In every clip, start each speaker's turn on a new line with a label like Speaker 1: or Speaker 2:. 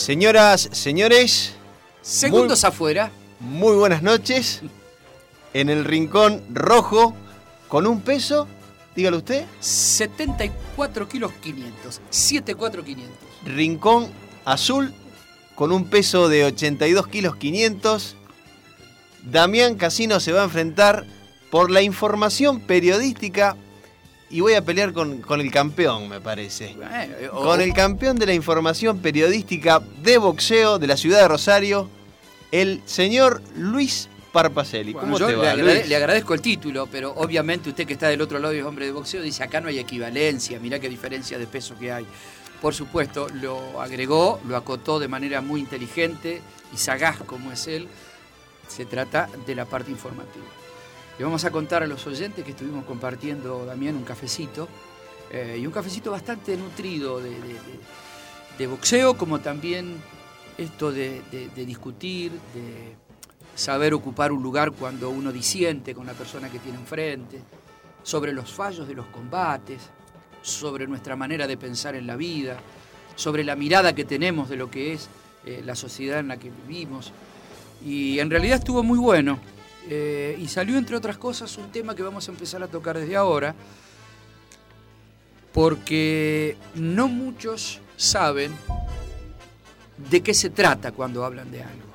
Speaker 1: Señoras, señores.
Speaker 2: Segundos afuera.
Speaker 1: Muy buenas noches. En el rincón rojo, con un peso, dígalo usted.
Speaker 2: 74 kilos 500. 74 500.
Speaker 1: Rincón azul, con un peso de 82 kilos 500. Damián Casino se va a enfrentar por la información periodística y voy a pelear con, con el campeón, me parece.
Speaker 2: Eh,
Speaker 1: Con el campeón de la información periodística de boxeo de la ciudad de Rosario, el señor Luis Parpacelli.
Speaker 2: Bueno,
Speaker 1: ¿Cómo
Speaker 2: yo
Speaker 1: te
Speaker 2: le,
Speaker 1: va,
Speaker 2: agrade-
Speaker 1: Luis?
Speaker 2: le agradezco el título, pero obviamente usted que está del otro lado y es hombre de boxeo dice acá no hay equivalencia, mirá qué diferencia de peso que hay. Por supuesto, lo agregó, lo acotó de manera muy inteligente y sagaz como es él. Se trata de la parte informativa. Le vamos a contar a los oyentes que estuvimos compartiendo también un cafecito, eh, y un cafecito bastante nutrido de, de- de- de boxeo, como también esto de discutir, de saber ocupar un lugar cuando uno disiente con la persona que tiene enfrente, sobre los fallos de los combates, sobre nuestra manera de pensar en la vida, sobre la mirada que tenemos de lo que es eh, la sociedad en la que vivimos. Y en realidad estuvo muy bueno. Eh, y salió, entre otras cosas, un tema que vamos a empezar a tocar desde ahora, porque no muchos saben de qué se trata cuando hablan de algo.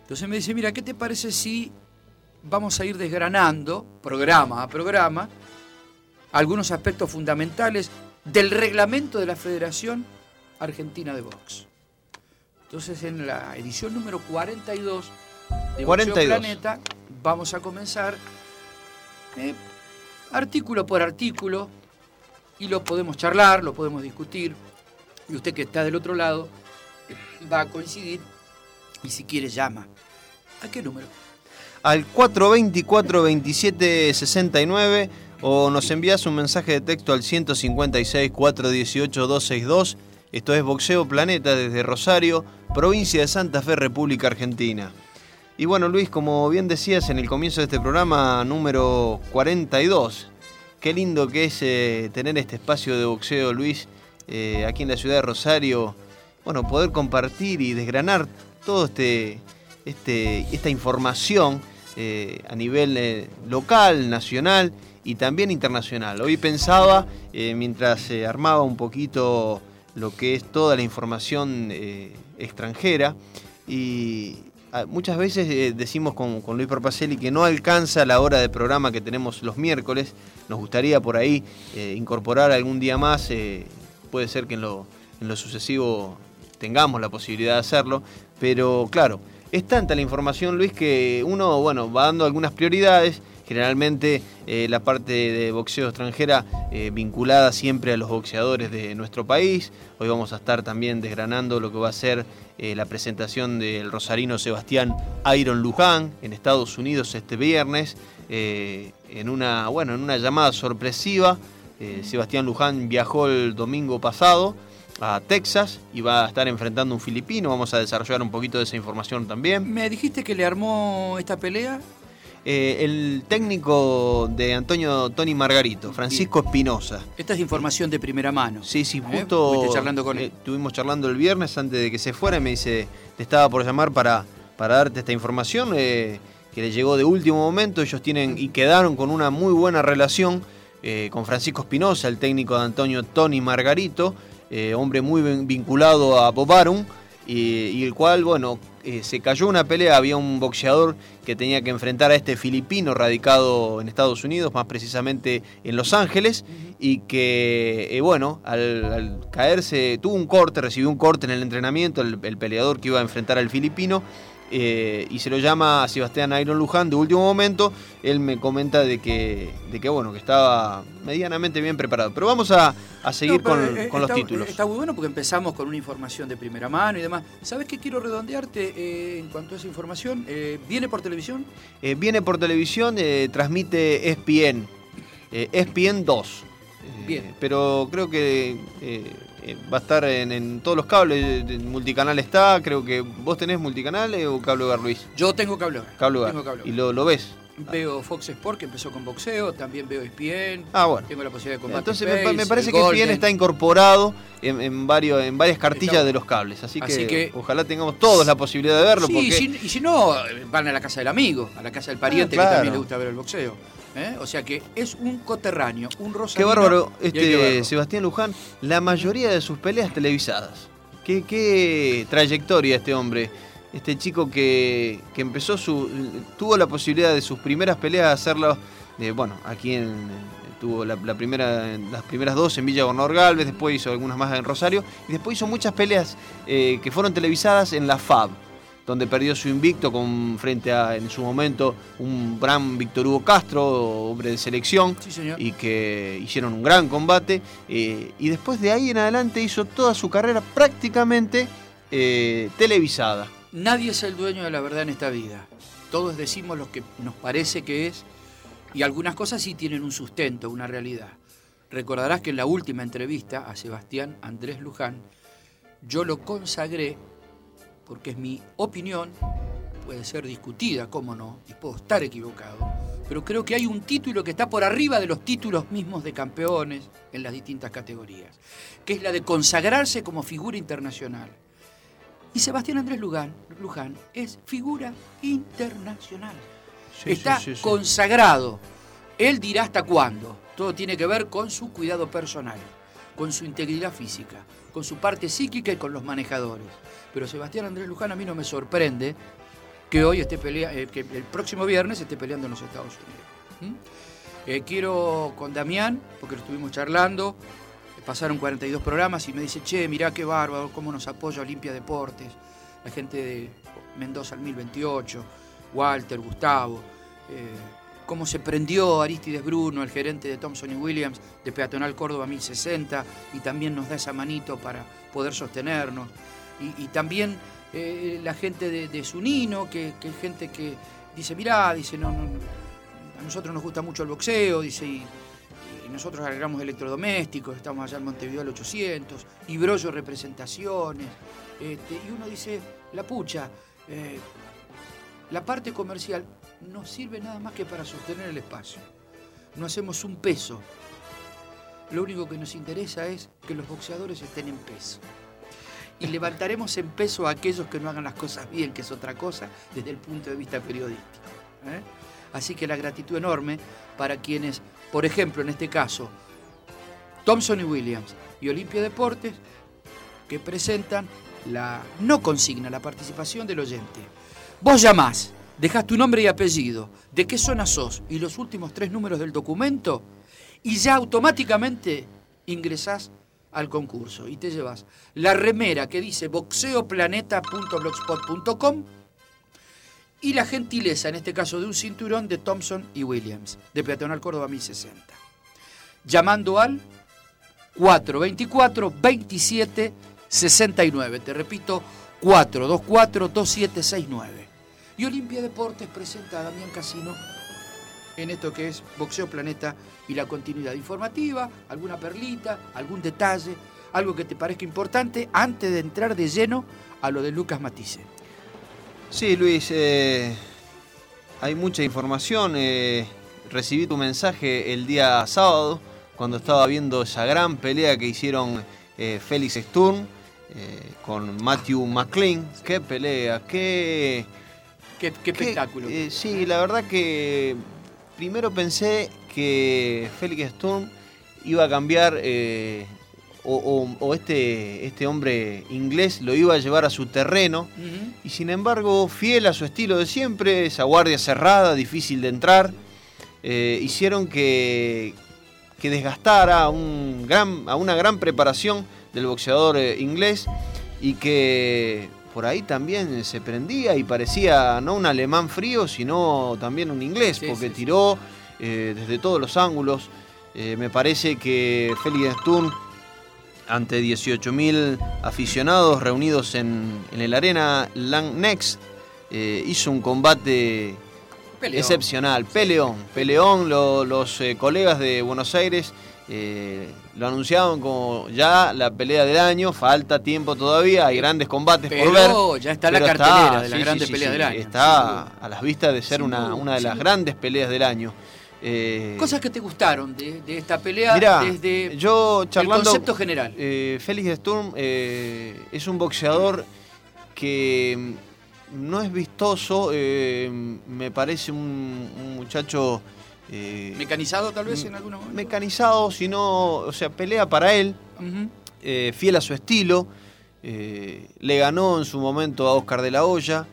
Speaker 2: Entonces me dice, mira, ¿qué te parece si vamos a ir desgranando, programa a programa, algunos aspectos fundamentales del reglamento de la Federación Argentina de Box? Entonces en la edición número 42 de Boxeo
Speaker 1: 42.
Speaker 2: Planeta vamos a comenzar eh, artículo por artículo y lo podemos charlar, lo podemos discutir y usted que está del otro lado va a coincidir y si quiere llama. ¿A qué número?
Speaker 1: Al 424-2769 o nos envías un mensaje de texto al 156-418-262. Esto es Boxeo Planeta desde Rosario, provincia de Santa Fe, República Argentina. Y bueno, Luis, como bien decías en el comienzo de este programa número 42, qué lindo que es eh, tener este espacio de boxeo, Luis, eh, aquí en la ciudad de Rosario. Bueno, poder compartir y desgranar todo este, este, esta información eh, a nivel local, nacional y también internacional. Hoy pensaba, mientras armaba un poquito lo que es toda la información extranjera, y muchas veces eh, decimos con, con Luis Parpacelli que no alcanza la hora de programa que tenemos los miércoles. Nos gustaría por ahí eh, incorporar algún día más, eh, puede ser que en lo, en lo sucesivo tengamos la posibilidad de hacerlo, pero claro, es tanta la información, Luis, que uno, bueno, va dando algunas prioridades. Generalmente eh, la parte de boxeo extranjera eh, vinculada siempre a los boxeadores de nuestro país. Hoy vamos a estar también desgranando lo que va a ser eh, la presentación del rosarino Sebastián Iron Luján en Estados Unidos este viernes. en una, bueno, en una llamada sorpresiva. Sebastián Luján viajó el domingo pasado a Texas y va a estar enfrentando un filipino. Vamos a desarrollar un poquito de esa información también.
Speaker 2: ¿Me dijiste que le armó esta pelea?
Speaker 1: Eh, el técnico de Antonio Tony Margarito, Francisco Espinosa.
Speaker 2: Esta es información de primera mano.
Speaker 1: Sí, sí,
Speaker 2: ¿Eh?
Speaker 1: justo
Speaker 2: charlando con él.
Speaker 1: eh, estuvimos charlando el viernes antes de que se fuera y me dice, te estaba por llamar para, para darte esta información. eh, que le llegó de último momento. Ellos tienen y quedaron con una muy buena relación eh, con Francisco Espinosa, el técnico de Antonio Tony Margarito, eh, hombre muy vinculado a Bobarum, y, y el cual, bueno, eh, se cayó una pelea, había un boxeador que tenía que enfrentar a este filipino radicado en Estados Unidos, más precisamente en Los Ángeles, y que, bueno, al, caerse, tuvo un corte, recibió un corte en el entrenamiento, el peleador que iba a enfrentar al filipino, eh, y se lo llama a Sebastián Iron Luján de último momento. Él me comenta de que, de que bueno, que estaba medianamente bien preparado. Pero vamos a, seguir con, eh, los títulos.
Speaker 2: Está muy bueno porque empezamos con una información de primera mano y demás. ¿Sabes qué quiero redondearte eh, en cuanto a esa información? ¿Viene por televisión?
Speaker 1: viene por televisión, transmite ESPN, ESPN 2. Bien. Pero creo que eh, va a estar en, todos los cables, multicanal está, creo que vos tenés multicanal o cable hogar Luis.
Speaker 2: Yo tengo cable hogar.
Speaker 1: Cable hogar. ¿Y lo, ves?
Speaker 2: Veo Fox Sport que empezó con boxeo, también veo ESPN.
Speaker 1: Ah, bueno.
Speaker 2: Tengo la posibilidad de combate.
Speaker 1: Entonces me, parece que ESPN está incorporado en, varios, en varias cartillas de los cables. Así, que, ojalá tengamos todos la posibilidad de verlo.
Speaker 2: Sí, y si no, van a la casa del amigo, a la casa del pariente ah, que también le gusta ver el boxeo. ¿Eh? O sea que es un coterráneo, un rosa.
Speaker 1: Qué bárbaro, este Sebastián Luján, la mayoría de sus peleas televisadas. Qué, qué trayectoria este hombre. Este chico que, empezó su. tuvo la posibilidad de sus primeras peleas hacerlo. bueno, aquí en, tuvo la, primera, las primeras dos en Villa Gobernador Galvez, después hizo algunas más en Rosario, y después hizo muchas peleas eh, que fueron televisadas en la FAB donde perdió su invicto con frente a en su momento un gran Víctor Hugo Castro, hombre de selección, y que hicieron un gran combate. Eh, y después de ahí en adelante hizo toda su carrera prácticamente eh, televisada.
Speaker 2: Nadie es el dueño de la verdad en esta vida. Todos decimos lo que nos parece que es, y algunas cosas sí tienen un sustento, una realidad. Recordarás que en la última entrevista a Sebastián Andrés Luján, yo lo consagré porque es mi opinión, puede ser discutida, cómo no, y puedo estar equivocado, pero creo que hay un título que está por arriba de los títulos mismos de campeones en las distintas categorías, que es la de consagrarse como figura internacional. Y Sebastián Andrés Luján, Luján es figura internacional. está consagrado. Él dirá hasta cuándo. Todo tiene que ver con su cuidado personal, con su integridad física, con su parte psíquica y con los manejadores. Pero Sebastián Andrés Luján a mí no me sorprende que hoy esté peleando, eh, que el próximo viernes esté peleando en los Estados Unidos. Eh, quiero con Damián, porque lo estuvimos charlando, pasaron 42 programas y me dice, che, mirá qué bárbaro, cómo nos apoya Olimpia Deportes, la gente de Mendoza al 1028, Walter, Gustavo, eh, cómo se prendió Aristides Bruno, el gerente de Thompson y Williams, de Peatonal Córdoba 1060, y también nos da esa manito para poder sostenernos. Y, también eh, la gente de, Sunino, que, que, gente que dice, mirá, dice, a nosotros nos gusta mucho el boxeo, dice, y, nosotros agregamos electrodomésticos, estamos allá en Montevideo al 800, y brollo representaciones, este, y uno dice, la pucha, eh, la parte comercial no sirve nada más que para sostener el espacio. No hacemos un peso. Lo único que nos interesa es que los boxeadores estén en peso y levantaremos en peso a aquellos que no hagan las cosas bien, que es otra cosa desde el punto de vista periodístico. ¿eh? Así que la gratitud enorme para quienes, por ejemplo, en este caso, Thompson y Williams y Olimpia Deportes, que presentan la no consigna, la participación del oyente. Vos llamás, dejás tu nombre y apellido, de qué zona sos y los últimos tres números del documento, y ya automáticamente ingresás al concurso y te llevas la remera que dice boxeoplaneta.blogspot.com y la gentileza, en este caso de un cinturón de Thompson y Williams, de Peatonal Córdoba 1060. Llamando al 424 27 69. Te repito, 424 2769. Y Olimpia Deportes presenta a Damián Casino en esto que es Boxeo Planeta y la continuidad informativa, alguna perlita, algún detalle, algo que te parezca importante antes de entrar de lleno a lo de Lucas Matisse.
Speaker 1: Sí, Luis, eh, hay mucha información. Eh, recibí tu mensaje el día sábado cuando estaba viendo esa gran pelea que hicieron eh, Félix Sturm con Matthew McLean. Qué pelea, qué
Speaker 2: qué, qué espectáculo.
Speaker 1: Eh, sí, la verdad que primero pensé que Félix Sturm iba a cambiar eh, o, o- o este, este hombre inglés lo iba a llevar a su terreno y sin embargo, fiel a su estilo de siempre, esa guardia cerrada, difícil de entrar, eh, hicieron que, que desgastara a, un gran, a una gran preparación del boxeador inglés y que por ahí también se prendía y parecía no un alemán frío, sino también un inglés,
Speaker 2: Sí,
Speaker 1: porque
Speaker 2: sí, sí.
Speaker 1: tiró eh, desde todos los ángulos. Eh, me parece que Félix Sturm ante 18.000 aficionados reunidos en, en el Arena Lang Next, eh, hizo un combate
Speaker 2: Peleón.
Speaker 1: excepcional, peleón, peleón, lo- los eh, colegas de Buenos Aires eh, lo anunciaban como ya la pelea del año, falta tiempo todavía, hay grandes combates
Speaker 2: Pero
Speaker 1: por ver.
Speaker 2: ya está la cartelera de las
Speaker 1: sí,
Speaker 2: peleas
Speaker 1: sí,
Speaker 2: del año.
Speaker 1: Está a las vistas de ser una, una de las grandes peleas del año. Eh,
Speaker 2: Cosas que te gustaron de, de esta pelea
Speaker 1: Mirá,
Speaker 2: desde
Speaker 1: yo
Speaker 2: el
Speaker 1: charlando.
Speaker 2: concepto general.
Speaker 1: Eh, Félix Sturm eh, es un boxeador que no es vistoso, eh, me parece un, un muchacho eh,
Speaker 2: Mecanizado tal vez en algunos momentos.
Speaker 1: mecanizado, sino, o sea, pelea para él, eh, fiel a su estilo. eh, le ganó en su momento a Oscar de la Hoya.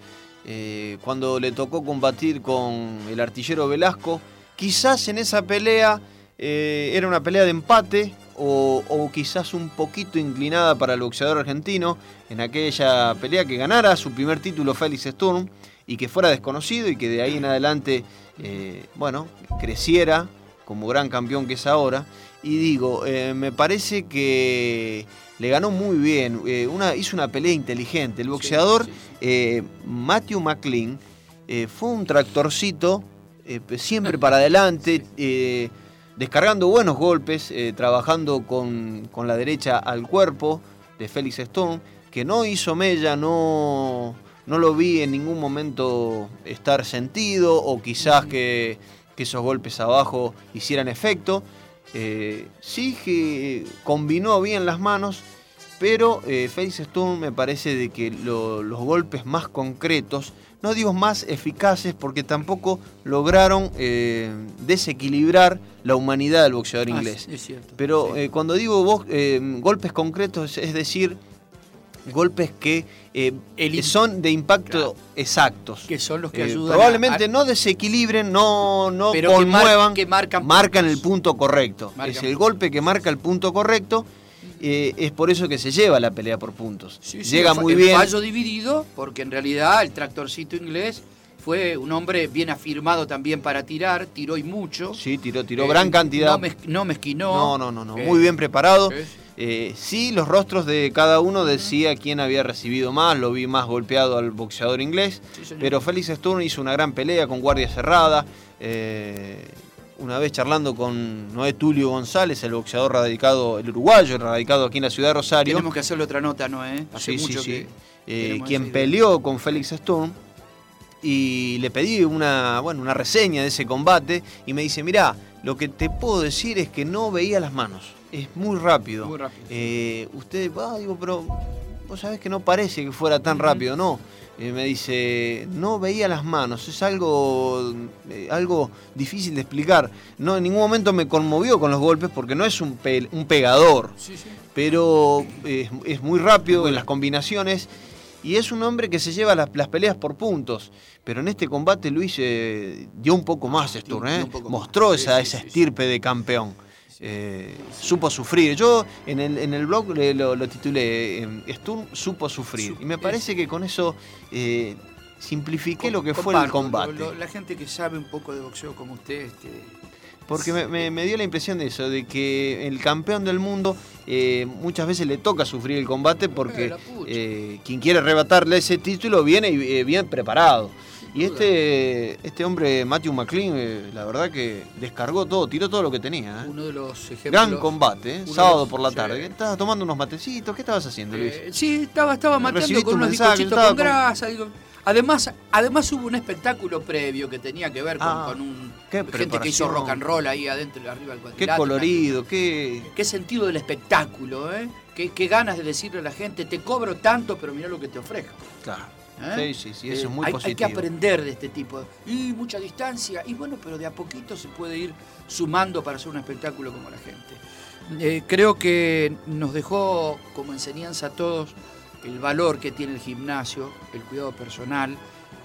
Speaker 1: cuando le tocó combatir con el artillero Velasco, quizás en esa pelea era una pelea de empate o, o quizás un poquito inclinada para el boxeador argentino en aquella pelea que ganara su primer título Félix Sturm y que fuera desconocido y que de ahí en adelante, eh, bueno, creciera como gran campeón que es ahora. Y digo, eh, me parece que le ganó muy bien, eh, una, hizo una pelea inteligente. El boxeador
Speaker 2: Sí, sí, sí.
Speaker 1: Matthew McLean fue un tractorcito, siempre para adelante, descargando buenos golpes, eh, trabajando con, con la derecha al cuerpo de Félix Stone, que no hizo mella, no, no lo vi en ningún momento estar sentido o quizás que, que esos golpes abajo hicieran efecto. Eh, sí que combinó bien las manos, pero eh, Félix Sturm me parece de que lo- los golpes más concretos, no digo más eficaces, porque tampoco lograron eh, desequilibrar la humanidad del boxeador
Speaker 2: Ah,
Speaker 1: inglés.
Speaker 2: es cierto.
Speaker 1: Pero
Speaker 2: Sí.
Speaker 1: eh, cuando digo golpes concretos, es decir, golpes que eh,
Speaker 2: El
Speaker 1: son de impacto
Speaker 2: Claro.
Speaker 1: exactos.
Speaker 2: que son los que
Speaker 1: Eh,
Speaker 2: ayudan
Speaker 1: probablemente
Speaker 2: a-
Speaker 1: no desequilibren, no, no
Speaker 2: Pero que mar-
Speaker 1: conmuevan,
Speaker 2: que marcan
Speaker 1: el
Speaker 2: puntos.
Speaker 1: punto correcto.
Speaker 2: Marcan
Speaker 1: es el golpe que marca el punto correcto. eh, es por eso que se lleva la pelea por puntos.
Speaker 2: Sí, sí,
Speaker 1: Llega
Speaker 2: el
Speaker 1: muy
Speaker 2: el
Speaker 1: bien.
Speaker 2: fallo dividido, porque en realidad el tractorcito inglés fue un hombre bien afirmado también para tirar, tiró y mucho.
Speaker 1: Sí, tiró, tiró
Speaker 2: Eh,
Speaker 1: gran cantidad.
Speaker 2: No, mez- no mezquinó.
Speaker 1: No, no, no, no,
Speaker 2: Eh,
Speaker 1: muy bien preparado.
Speaker 2: Sí.
Speaker 1: Eh, sí, los rostros de cada uno decía quién había recibido más, lo vi más golpeado al boxeador inglés,
Speaker 2: Sí,
Speaker 1: pero Félix Sturm hizo una gran pelea con guardia cerrada. eh, una vez charlando con Noé Tulio González, el boxeador radicado, el uruguayo radicado aquí en la ciudad de Rosario.
Speaker 2: Tenemos que hacerle otra nota, ¿no? Eh? Hace
Speaker 1: Sí, sí,
Speaker 2: mucho
Speaker 1: sí.
Speaker 2: que
Speaker 1: Eh, quien peleó con Félix Sturm y le pedí una, bueno, una reseña de ese combate y me dice, mirá, lo que te puedo decir es que no veía las manos, es muy rápido.
Speaker 2: Muy rápido.
Speaker 1: Eh, usted, ah, digo, pero vos sabés que no parece que fuera tan rápido, no. Eh, me dice, no veía las manos, es algo, eh, algo difícil de explicar. No, en ningún momento me conmovió con los golpes porque no es un, pe- un pegador
Speaker 2: Sí, sí.
Speaker 1: pero es, es muy rápido en las combinaciones y es un hombre que se lleva las, las peleas por puntos. Pero en este combate Luis eh, dio un poco más ¿eh?
Speaker 2: poco
Speaker 1: mostró esa, esa estirpe de campeón. Eh, Supo sufrir. Yo en el, en el blog le- lo, lo titulé eh, Sturm supo sufrir.
Speaker 2: Su-
Speaker 1: Y me parece que con eso eh, simplifiqué lo que fue el combate.
Speaker 2: lo- lo- la gente que sabe un poco de boxeo como usted, este,
Speaker 1: Porque me, me- me dio la impresión de eso, de que el campeón del mundo eh, muchas veces le toca sufrir el combate
Speaker 2: Eh,
Speaker 1: porque eh, quien quiere arrebatarle ese título viene eh, bien preparado. Y este, este hombre, Matthew McLean, eh, la verdad que descargó todo, tiró todo lo que tenía. ¿eh?
Speaker 2: uno de los ejemplos.
Speaker 1: Gran combate, ¿eh? sábado por la tarde. ¿Estabas tomando unos matecitos? ¿Qué estabas haciendo, Luis?
Speaker 2: Eh, sí, estaba, estaba mateando con unos bizcochitos con
Speaker 1: con-
Speaker 2: grasa. digo. Además, además hubo un espectáculo previo que tenía que ver con,
Speaker 1: Ah,
Speaker 2: con un
Speaker 1: qué
Speaker 2: gente que hizo rock and roll ahí adentro y arriba del
Speaker 1: Qué colorido, qué...
Speaker 2: Qué sentido del espectáculo, ¿eh? Qué, qué ganas de decirle a la gente, te cobro tanto, pero mira lo que te ofrezco.
Speaker 1: Claro.
Speaker 2: ¿Eh?
Speaker 1: Sí, sí, sí, eso es muy
Speaker 2: hay,
Speaker 1: positivo.
Speaker 2: Hay que aprender de este tipo. Y mucha distancia. Y bueno, pero de a poquito se puede ir sumando para hacer un espectáculo como la gente. Eh, creo que nos dejó como enseñanza a todos el valor que tiene el gimnasio, el cuidado personal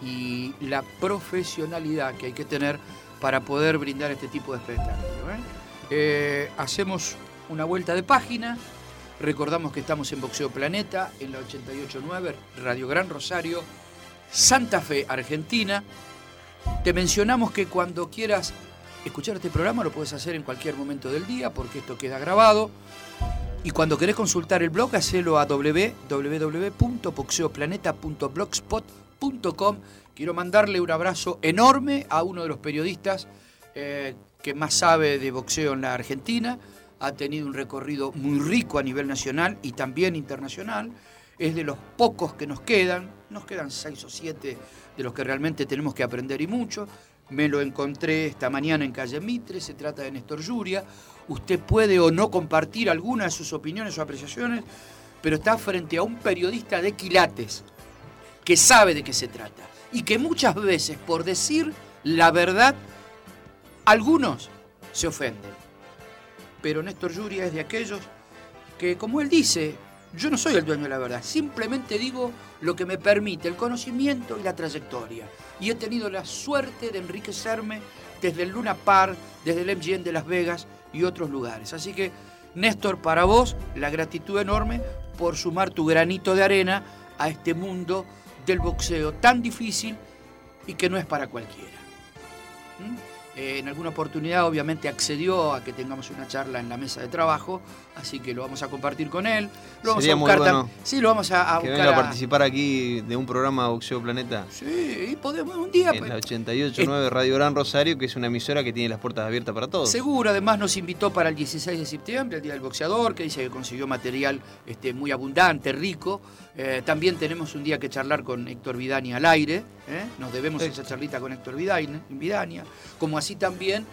Speaker 2: y la profesionalidad que hay que tener para poder brindar este tipo de espectáculo. ¿eh? Eh, hacemos una vuelta de página. Recordamos que estamos en Boxeo Planeta, en la 889, Radio Gran Rosario, Santa Fe, Argentina. Te mencionamos que cuando quieras escuchar este programa lo puedes hacer en cualquier momento del día porque esto queda grabado. Y cuando querés consultar el blog, hacelo a www.boxeoplaneta.blogspot.com. Quiero mandarle un abrazo enorme a uno de los periodistas eh, que más sabe de boxeo en la Argentina. Ha tenido un recorrido muy rico a nivel nacional y también internacional. Es de los pocos que nos quedan. Nos quedan seis o siete de los que realmente tenemos que aprender y mucho. Me lo encontré esta mañana en Calle Mitre, se trata de Néstor Yuria. Usted puede o no compartir alguna de sus opiniones o apreciaciones, pero está frente a un periodista de quilates que sabe de qué se trata y que muchas veces por decir la verdad, algunos se ofenden. Pero Néstor Yuria es de aquellos que, como él dice, yo no soy el dueño de la verdad, simplemente digo lo que me permite el conocimiento y la trayectoria. Y he tenido la suerte de enriquecerme desde el Luna Park, desde el MGM de Las Vegas y otros lugares. Así que, Néstor, para vos, la gratitud enorme por sumar tu granito de arena a este mundo del boxeo tan difícil y que no es para cualquiera. ¿Mm? Eh, en alguna oportunidad obviamente accedió a que tengamos una charla en la mesa de trabajo, así que lo vamos a compartir con él. Lo vamos
Speaker 1: Sería
Speaker 2: a buscar
Speaker 1: muy bueno
Speaker 2: tam- Sí, lo vamos a, a
Speaker 1: que
Speaker 2: buscar.
Speaker 1: venga a participar aquí de un programa Boxeo Planeta
Speaker 2: Sí, y podemos un día.
Speaker 1: en
Speaker 2: pues,
Speaker 1: la 88.9 Radio Gran Rosario, que es una emisora que tiene las puertas abiertas para todos.
Speaker 2: Seguro, además nos invitó para el 16 de septiembre, el Día del Boxeador, que dice que consiguió material este, muy abundante, rico. Eh, también tenemos un día que charlar con Héctor Vidania al aire. ¿eh? Nos debemos
Speaker 1: Sí.
Speaker 2: esa charlita con Héctor Vidania, Vidania. Como así también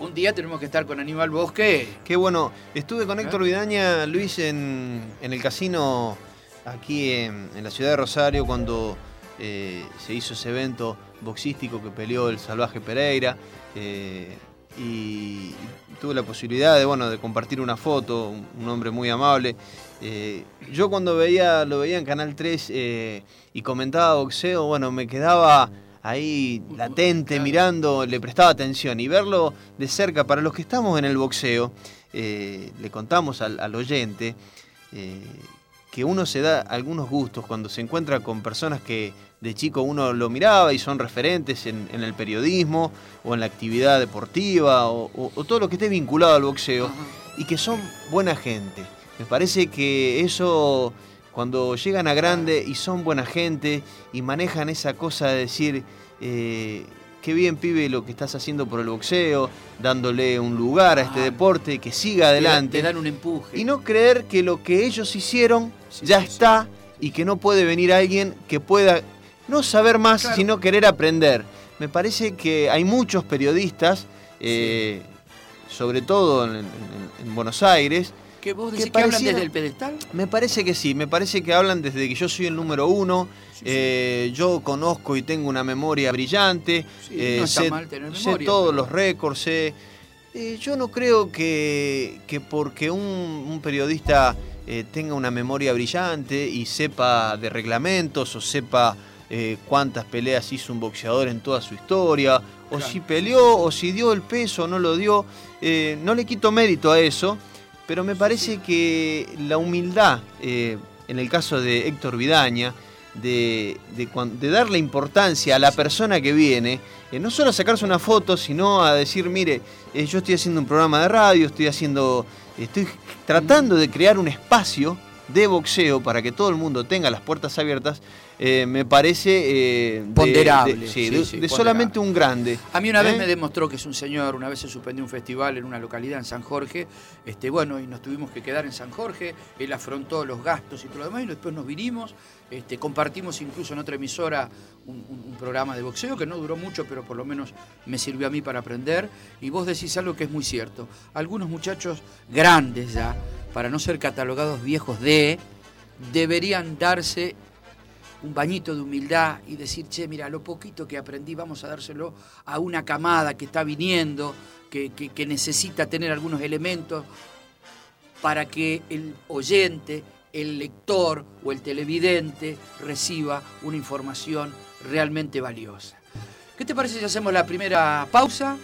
Speaker 2: un día tenemos que estar con Aníbal Bosque.
Speaker 1: Qué bueno. Estuve con
Speaker 2: ¿Eh?
Speaker 1: Héctor Vidaña, Luis, en, en el casino aquí en, en la ciudad de Rosario cuando eh, se hizo ese evento boxístico que peleó el salvaje Pereira. eh, y tuve la posibilidad de, bueno, de compartir una foto, un, hombre muy amable. Eh, yo cuando veía, lo veía en Canal 3 eh, y comentaba boxeo, bueno, me quedaba ahí latente,
Speaker 2: Claro.
Speaker 1: mirando, le prestaba atención y verlo de cerca, para los que estamos en el boxeo, eh, le contamos al, al oyente eh, que uno se da algunos gustos cuando se encuentra con personas que de chico uno lo miraba y son referentes en, en el periodismo o en la actividad deportiva o, o- o todo lo que esté vinculado al boxeo
Speaker 2: Ajá.
Speaker 1: y que son buena gente. Me parece que eso, cuando llegan a grande y son buena gente y manejan esa cosa de decir, eh, qué bien pibe lo que estás haciendo por el boxeo, dándole un lugar a este
Speaker 2: Ah.
Speaker 1: deporte, que siga
Speaker 2: Te
Speaker 1: adelante.
Speaker 2: dan un empuje.
Speaker 1: Y no creer que lo que ellos hicieron
Speaker 2: Sí,
Speaker 1: ya
Speaker 2: sí, sí.
Speaker 1: está y que no puede venir alguien que pueda no saber más,
Speaker 2: Claro.
Speaker 1: sino querer aprender. Me parece que hay muchos periodistas, eh, sobre todo en, en- en Buenos Aires,
Speaker 2: ¿Que vos
Speaker 1: que
Speaker 2: decís que hablan
Speaker 1: pareciera-
Speaker 2: desde el pedestal?
Speaker 1: me parece que sí, me parece que hablan desde que yo soy el número uno,
Speaker 2: Sí, sí.
Speaker 1: eh, yo conozco y tengo una memoria brillante,
Speaker 2: Sí,
Speaker 1: eh,
Speaker 2: no está
Speaker 1: sé,
Speaker 2: mal tener
Speaker 1: sé
Speaker 2: memoria,
Speaker 1: todos
Speaker 2: pero-
Speaker 1: los récords, sé- eh, yo no creo que, que porque un, un periodista eh, tenga una memoria brillante y sepa de reglamentos o sepa eh, cuántas peleas hizo un boxeador en toda su historia, o
Speaker 2: Claro.
Speaker 1: si peleó, o si dio el peso o no lo dio, eh, no le quito mérito a eso, pero me parece que la humildad, eh, en el caso de Héctor Vidaña, de, de de darle importancia a la persona que viene, eh, no solo a sacarse una foto, sino a decir, mire, eh, yo estoy haciendo un programa de radio, estoy haciendo, estoy tratando de crear un espacio de boxeo para que todo el mundo tenga las puertas abiertas, eh, me parece eh, de-
Speaker 2: Ponderable,
Speaker 1: de, sí,
Speaker 2: sí,
Speaker 1: de-
Speaker 2: sí,
Speaker 1: de
Speaker 2: ponderable.
Speaker 1: solamente un grande.
Speaker 2: A mí una vez
Speaker 1: ¿Eh?
Speaker 2: me demostró que es un señor, una vez se suspendió un festival en una localidad en San Jorge, este, bueno, y nos tuvimos que quedar en San Jorge, él afrontó los gastos y todo lo demás, y después nos vinimos, este, compartimos incluso en otra emisora un, un- un programa de boxeo que no duró mucho, pero por lo menos me sirvió a mí para aprender, y vos decís algo que es muy cierto, algunos muchachos grandes ya, para no ser catalogados viejos de, deberían darse un bañito de humildad y decir, che, mira, lo poquito que aprendí vamos a dárselo a una camada que está viniendo, que, que necesita tener algunos elementos para que el oyente, el lector o el televidente reciba una información realmente valiosa. ¿Qué te parece si hacemos la primera pausa?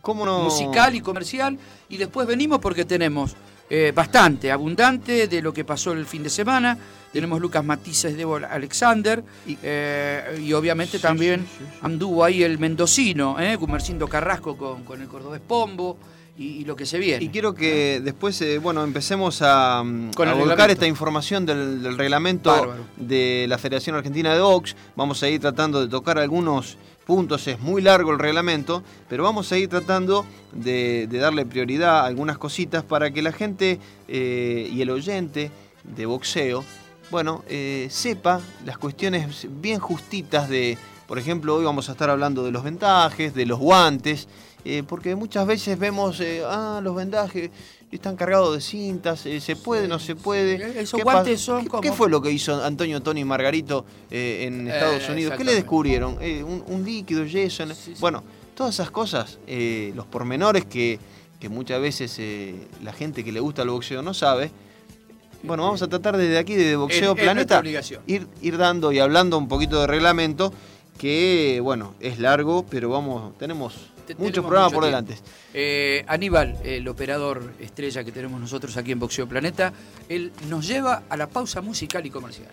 Speaker 1: ¿Cómo no?
Speaker 2: Musical y comercial. Y después venimos porque tenemos eh, bastante, abundante de lo que pasó el fin de semana. Tenemos Lucas Matices de Alexander y, eh, obviamente también anduvo ahí el mendocino, eh, Gumercindo Carrasco con, con el cordobés Pombo y, lo que se viene.
Speaker 1: Y quiero que después, eh, bueno, empecemos a, mm, a esta información del, reglamento de la Federación Argentina de Box. Vamos a ir tratando de tocar algunos puntos, es muy largo el reglamento, pero vamos a ir tratando de, darle prioridad a algunas cositas para que la gente eh, y el oyente de boxeo, bueno, eh, sepa las cuestiones bien justitas de, por ejemplo, hoy vamos a estar hablando de los ventajes, de los guantes, eh, porque muchas veces vemos, ah, los vendajes están cargados de cintas, eh, se puede, no se puede.
Speaker 2: Esos guantes son
Speaker 1: ¿Qué, fue lo que hizo Antonio Tony Margarito en Estados Unidos? ¿Qué le descubrieron? Un, líquido, yeso. Bueno, todas esas cosas, los pormenores que, que muchas veces la gente que le gusta el boxeo no sabe. Bueno, vamos a tratar desde aquí, desde Boxeo Planeta, ir, ir dando y hablando un poquito de reglamento, que bueno, es largo, pero vamos, tenemos Muchos programas por delante.
Speaker 2: Eh, Aníbal, el operador estrella que tenemos nosotros aquí en Boxeo Planeta, él nos lleva a la pausa musical y comercial.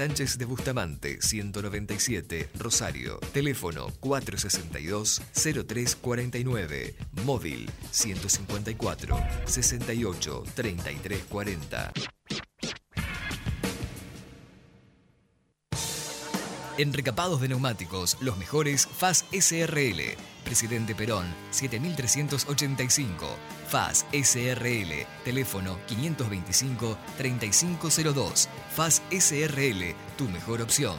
Speaker 3: Sánchez de Bustamante, 197, Rosario. Teléfono 462-0349. Móvil 154-68-3340. En recapados de neumáticos, los mejores FAS SRL. Presidente Perón, 7385. FAS SRL. Teléfono 525-3502. FAS SRL, tu mejor opción.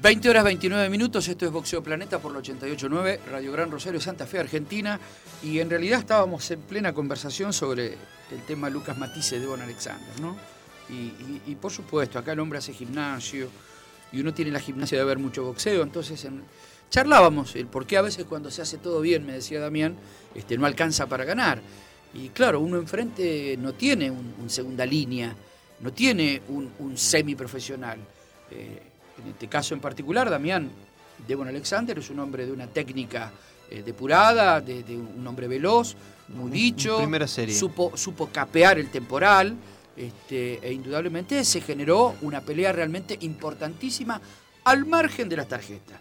Speaker 2: ...20 horas 29 minutos, esto es Boxeo Planeta por la 88.9, Radio Gran Rosario, Santa Fe, Argentina... ...y en realidad estábamos en plena conversación sobre el tema Lucas Matisse de Don Alexander, ¿no? Y, por supuesto, acá el hombre hace gimnasio... ...y uno tiene la gimnasia de ver mucho boxeo, entonces... en- charlábamos el por qué a veces cuando se hace todo bien, me decía Damián... Este, no alcanza para ganar. Y claro, uno enfrente no tiene un, un segunda línea, no tiene un, un semiprofesional. Eh, en este caso en particular, Damián Devon Alexander es un hombre de una técnica eh, depurada, de, de un hombre veloz, muy dicho,
Speaker 1: primera serie.
Speaker 2: Supo, supo capear el temporal, este, e indudablemente se generó una pelea realmente importantísima al margen de las tarjetas.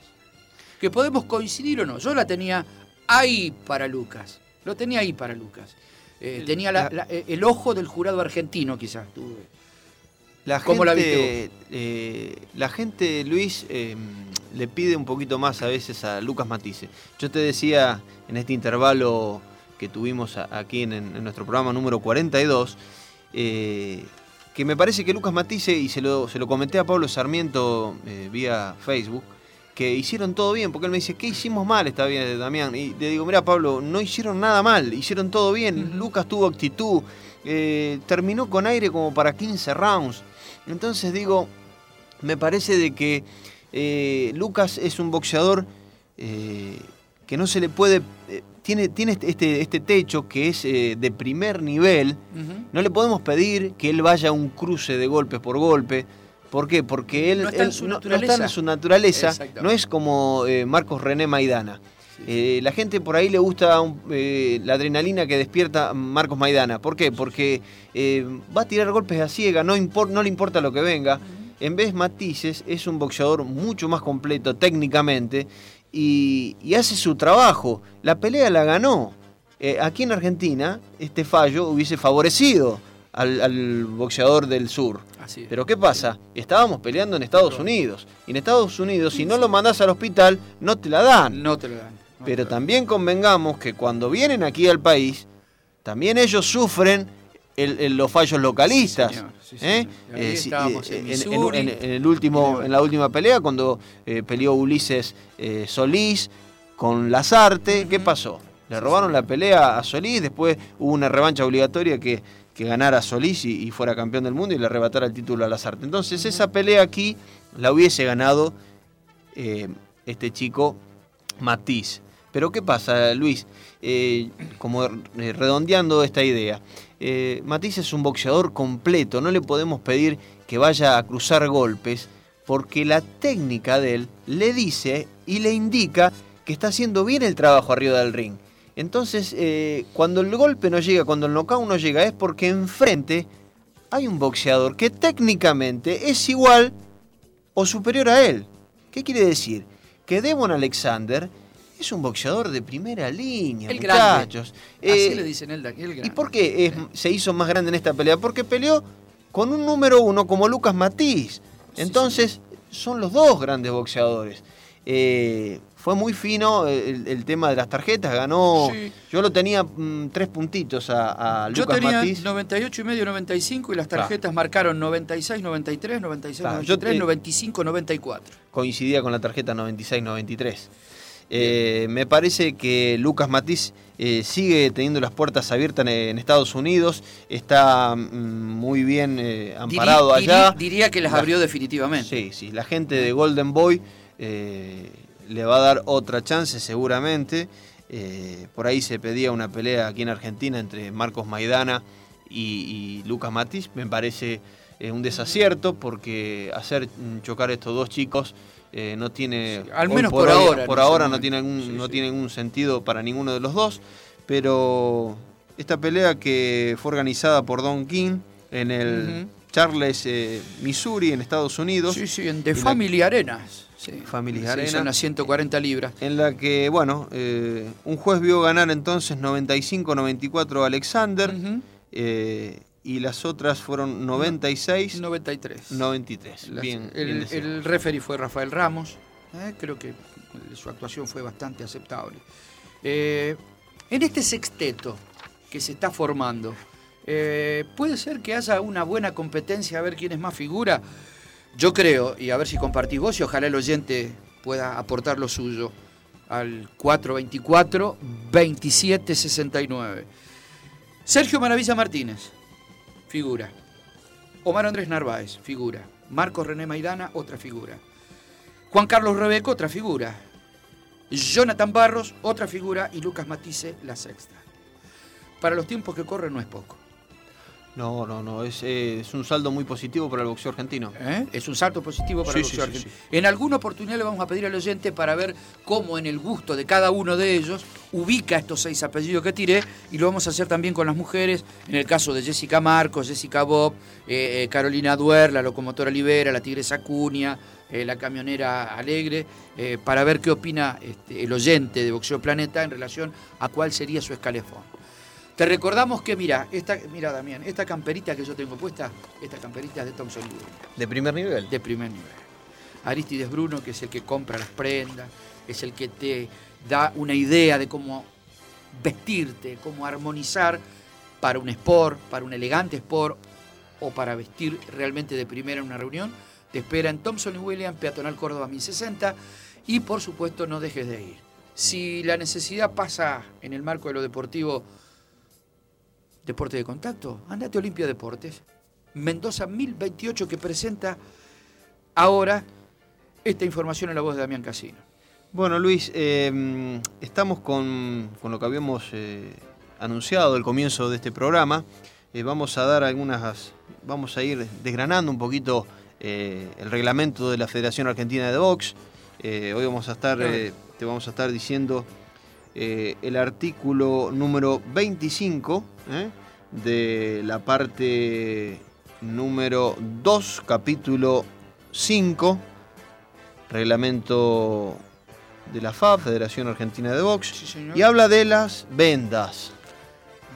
Speaker 2: Que podemos coincidir o no. Yo la tenía ahí para Lucas. Lo tenía ahí para Lucas. Eh,
Speaker 1: El-
Speaker 2: tenía la-
Speaker 1: la-
Speaker 2: la- el ojo del jurado argentino, quizás. tuve.
Speaker 1: La
Speaker 2: ¿Cómo la
Speaker 1: gente, eh, la gente, Luis, eh, le pide un poquito más a veces a Lucas Matisse. Yo te decía en este intervalo que tuvimos aquí en, en nuestro programa número 42, eh, que me parece que Lucas Matisse, y se lo, se lo comenté a Pablo Sarmiento eh, vía Facebook, que hicieron todo bien, porque él me dice, ¿qué hicimos mal esta vez, Damián? Y le digo, mira Pablo, no hicieron nada mal, hicieron todo bien. Lucas tuvo actitud, eh, terminó con aire como para 15 rounds. Entonces digo, me parece de que eh, Lucas es un boxeador eh, que no se le puede... tiene, tiene este- este, este techo que es de primer nivel. No le podemos pedir que él vaya a un cruce de golpe por golpe. ¿Por qué? Porque él
Speaker 2: No está en su
Speaker 1: no- no
Speaker 2: naturaleza.
Speaker 1: está en su naturaleza.
Speaker 2: Exactamente.
Speaker 1: No es como eh, Marcos René Maidana. Eh, la gente por ahí le gusta un- eh, la adrenalina que despierta Marcos Maidana. ¿Por qué? Porque va a tirar golpes a ciega, no, le importa lo que venga. En vez Matices es un boxeador mucho más completo técnicamente y, y hace su trabajo. La pelea la ganó. Aquí en Argentina este fallo hubiese favorecido al, al boxeador del sur.
Speaker 2: Así es.
Speaker 1: Pero ¿qué pasa? Estábamos peleando en Estados Unidos. Y en Estados Unidos, si no lo mandás al hospital, no te la dan.
Speaker 2: No te lo dan. no
Speaker 1: Pero
Speaker 2: dan.
Speaker 1: también convengamos que cuando vienen aquí al país, también ellos sufren el- el- los fallos localistas.
Speaker 2: En
Speaker 1: el último, en la última pelea, cuando eh, peleó Ulises eh, Solís con Lazarte, ¿qué pasó? Le robaron la pelea a Solís, después hubo una revancha obligatoria que, que ganara Solís y, fuera campeón del mundo y le arrebatara el título a Lazarte. Entonces esa pelea aquí la hubiese ganado eh, este chico Matiz. Pero ¿qué pasa, Luis? Eh, como eh, redondeando esta idea, Matiz es un boxeador completo, no le podemos pedir que vaya a cruzar golpes, porque la técnica de él le dice y le indica que está haciendo bien el trabajo arriba del ring. Entonces, eh, cuando el golpe no llega, cuando el knockout no llega, es porque enfrente hay un boxeador que técnicamente es igual o superior a él. ¿Qué quiere decir? Que Devon Alexander es un boxeador de primera línea,
Speaker 2: el
Speaker 1: muchachos.
Speaker 2: Así eh, le dicen el, el
Speaker 1: ¿Y por qué se hizo más grande en esta pelea? Porque peleó con un número uno como Lucas Matiz. Entonces, son los dos grandes boxeadores. Eh, fue muy fino el, tema de las tarjetas, ganó. Yo lo tenía mm, tres puntitos a, a Lucas
Speaker 2: Yo tenía
Speaker 1: Matiz.
Speaker 2: 98 y medio, 95 y las tarjetas marcaron 96, 93, 96, 93, 95, 94.
Speaker 1: Coincidía con la tarjeta 96, 93. Eh, me parece que Lucas Matiz eh, sigue teniendo las puertas abiertas en, Estados Unidos, está mm, muy bien eh, amparado allá.
Speaker 2: Diría, que las abrió definitivamente.
Speaker 1: Sí, sí, la gente de Golden Boy le va a dar otra chance seguramente. por ahí se pedía una pelea aquí en Argentina entre Marcos Maidana y, y Lucas Matiz, me parece un desacierto porque hacer chocar estos dos chicos eh, no tiene
Speaker 2: al menos por, ahora
Speaker 1: por ahora no tiene no tiene ningún sentido para ninguno de los dos. Pero esta pelea que fue organizada por Don King en el Charles eh, Missouri en Estados Unidos
Speaker 2: sí sí en The Family Arenas
Speaker 1: Family Arenas
Speaker 2: son las 140 libras
Speaker 1: en la que bueno eh, un juez vio ganar entonces 95-94 a Alexander y las otras fueron 96.
Speaker 2: 93.
Speaker 1: 93.
Speaker 2: bien, el, el referee fue Rafael Ramos. ¿eh? creo que su actuación fue bastante aceptable. Eh, en este sexteto que se está formando, eh, ¿puede ser que haya una buena competencia a ver quién es más figura? Yo creo, y a ver si compartís vos y ojalá el oyente pueda aportar lo suyo, al 424-2769. Sergio Maravilla Martínez figura. Omar Andrés Narváez, figura. Marcos René Maidana, otra figura. Juan Carlos Rebeco, otra figura. Jonathan Barros, otra figura. Y Lucas Matisse, la sexta. Para los tiempos que corren no es poco.
Speaker 1: No, no, no, es, es, un saldo muy positivo para el boxeo argentino.
Speaker 2: ¿Eh? Es un salto positivo para el boxeo argentino. en alguna oportunidad le vamos a pedir al oyente para ver cómo en el gusto de cada uno de ellos ubica estos seis apellidos que tiré y lo vamos a hacer también con las mujeres, en el caso de Jessica Marcos, Jessica Bob, eh, eh, Carolina Duer, la locomotora Libera, la Tigresa Cunia, la camionera Alegre, para ver qué opina este, el oyente de Boxeo Planeta en relación a cuál sería su escalefón. Te recordamos que, mira, esta, mira Damián, esta camperita que yo tengo puesta, esta camperita es de Thompson
Speaker 1: ¿De primer nivel?
Speaker 2: De primer nivel. Aristides Bruno, que es el que compra las prendas, es el que te da una idea de cómo vestirte, cómo armonizar para un sport, para un elegante sport o para vestir realmente de primera en una reunión. Te espera en Thompson y William, Peatonal Córdoba 1060 y por supuesto no dejes de ir. Si la necesidad pasa en el marco de lo deportivo, deporte de contacto, andate a Olimpia Deportes. Mendoza 1028 que presenta ahora esta información en la voz de Damián Casino.
Speaker 1: Bueno, Luis, eh, estamos con, lo que habíamos eh, anunciado al comienzo de este programa. Eh, vamos a dar algunas, vamos a ir desgranando un poquito el reglamento de la Federación Argentina de Box. hoy vamos a estar, te vamos a estar diciendo el artículo número 25 ¿eh? de la parte número 2, capítulo 5, reglamento de la FAB, Federación Argentina de Box, y habla de las vendas.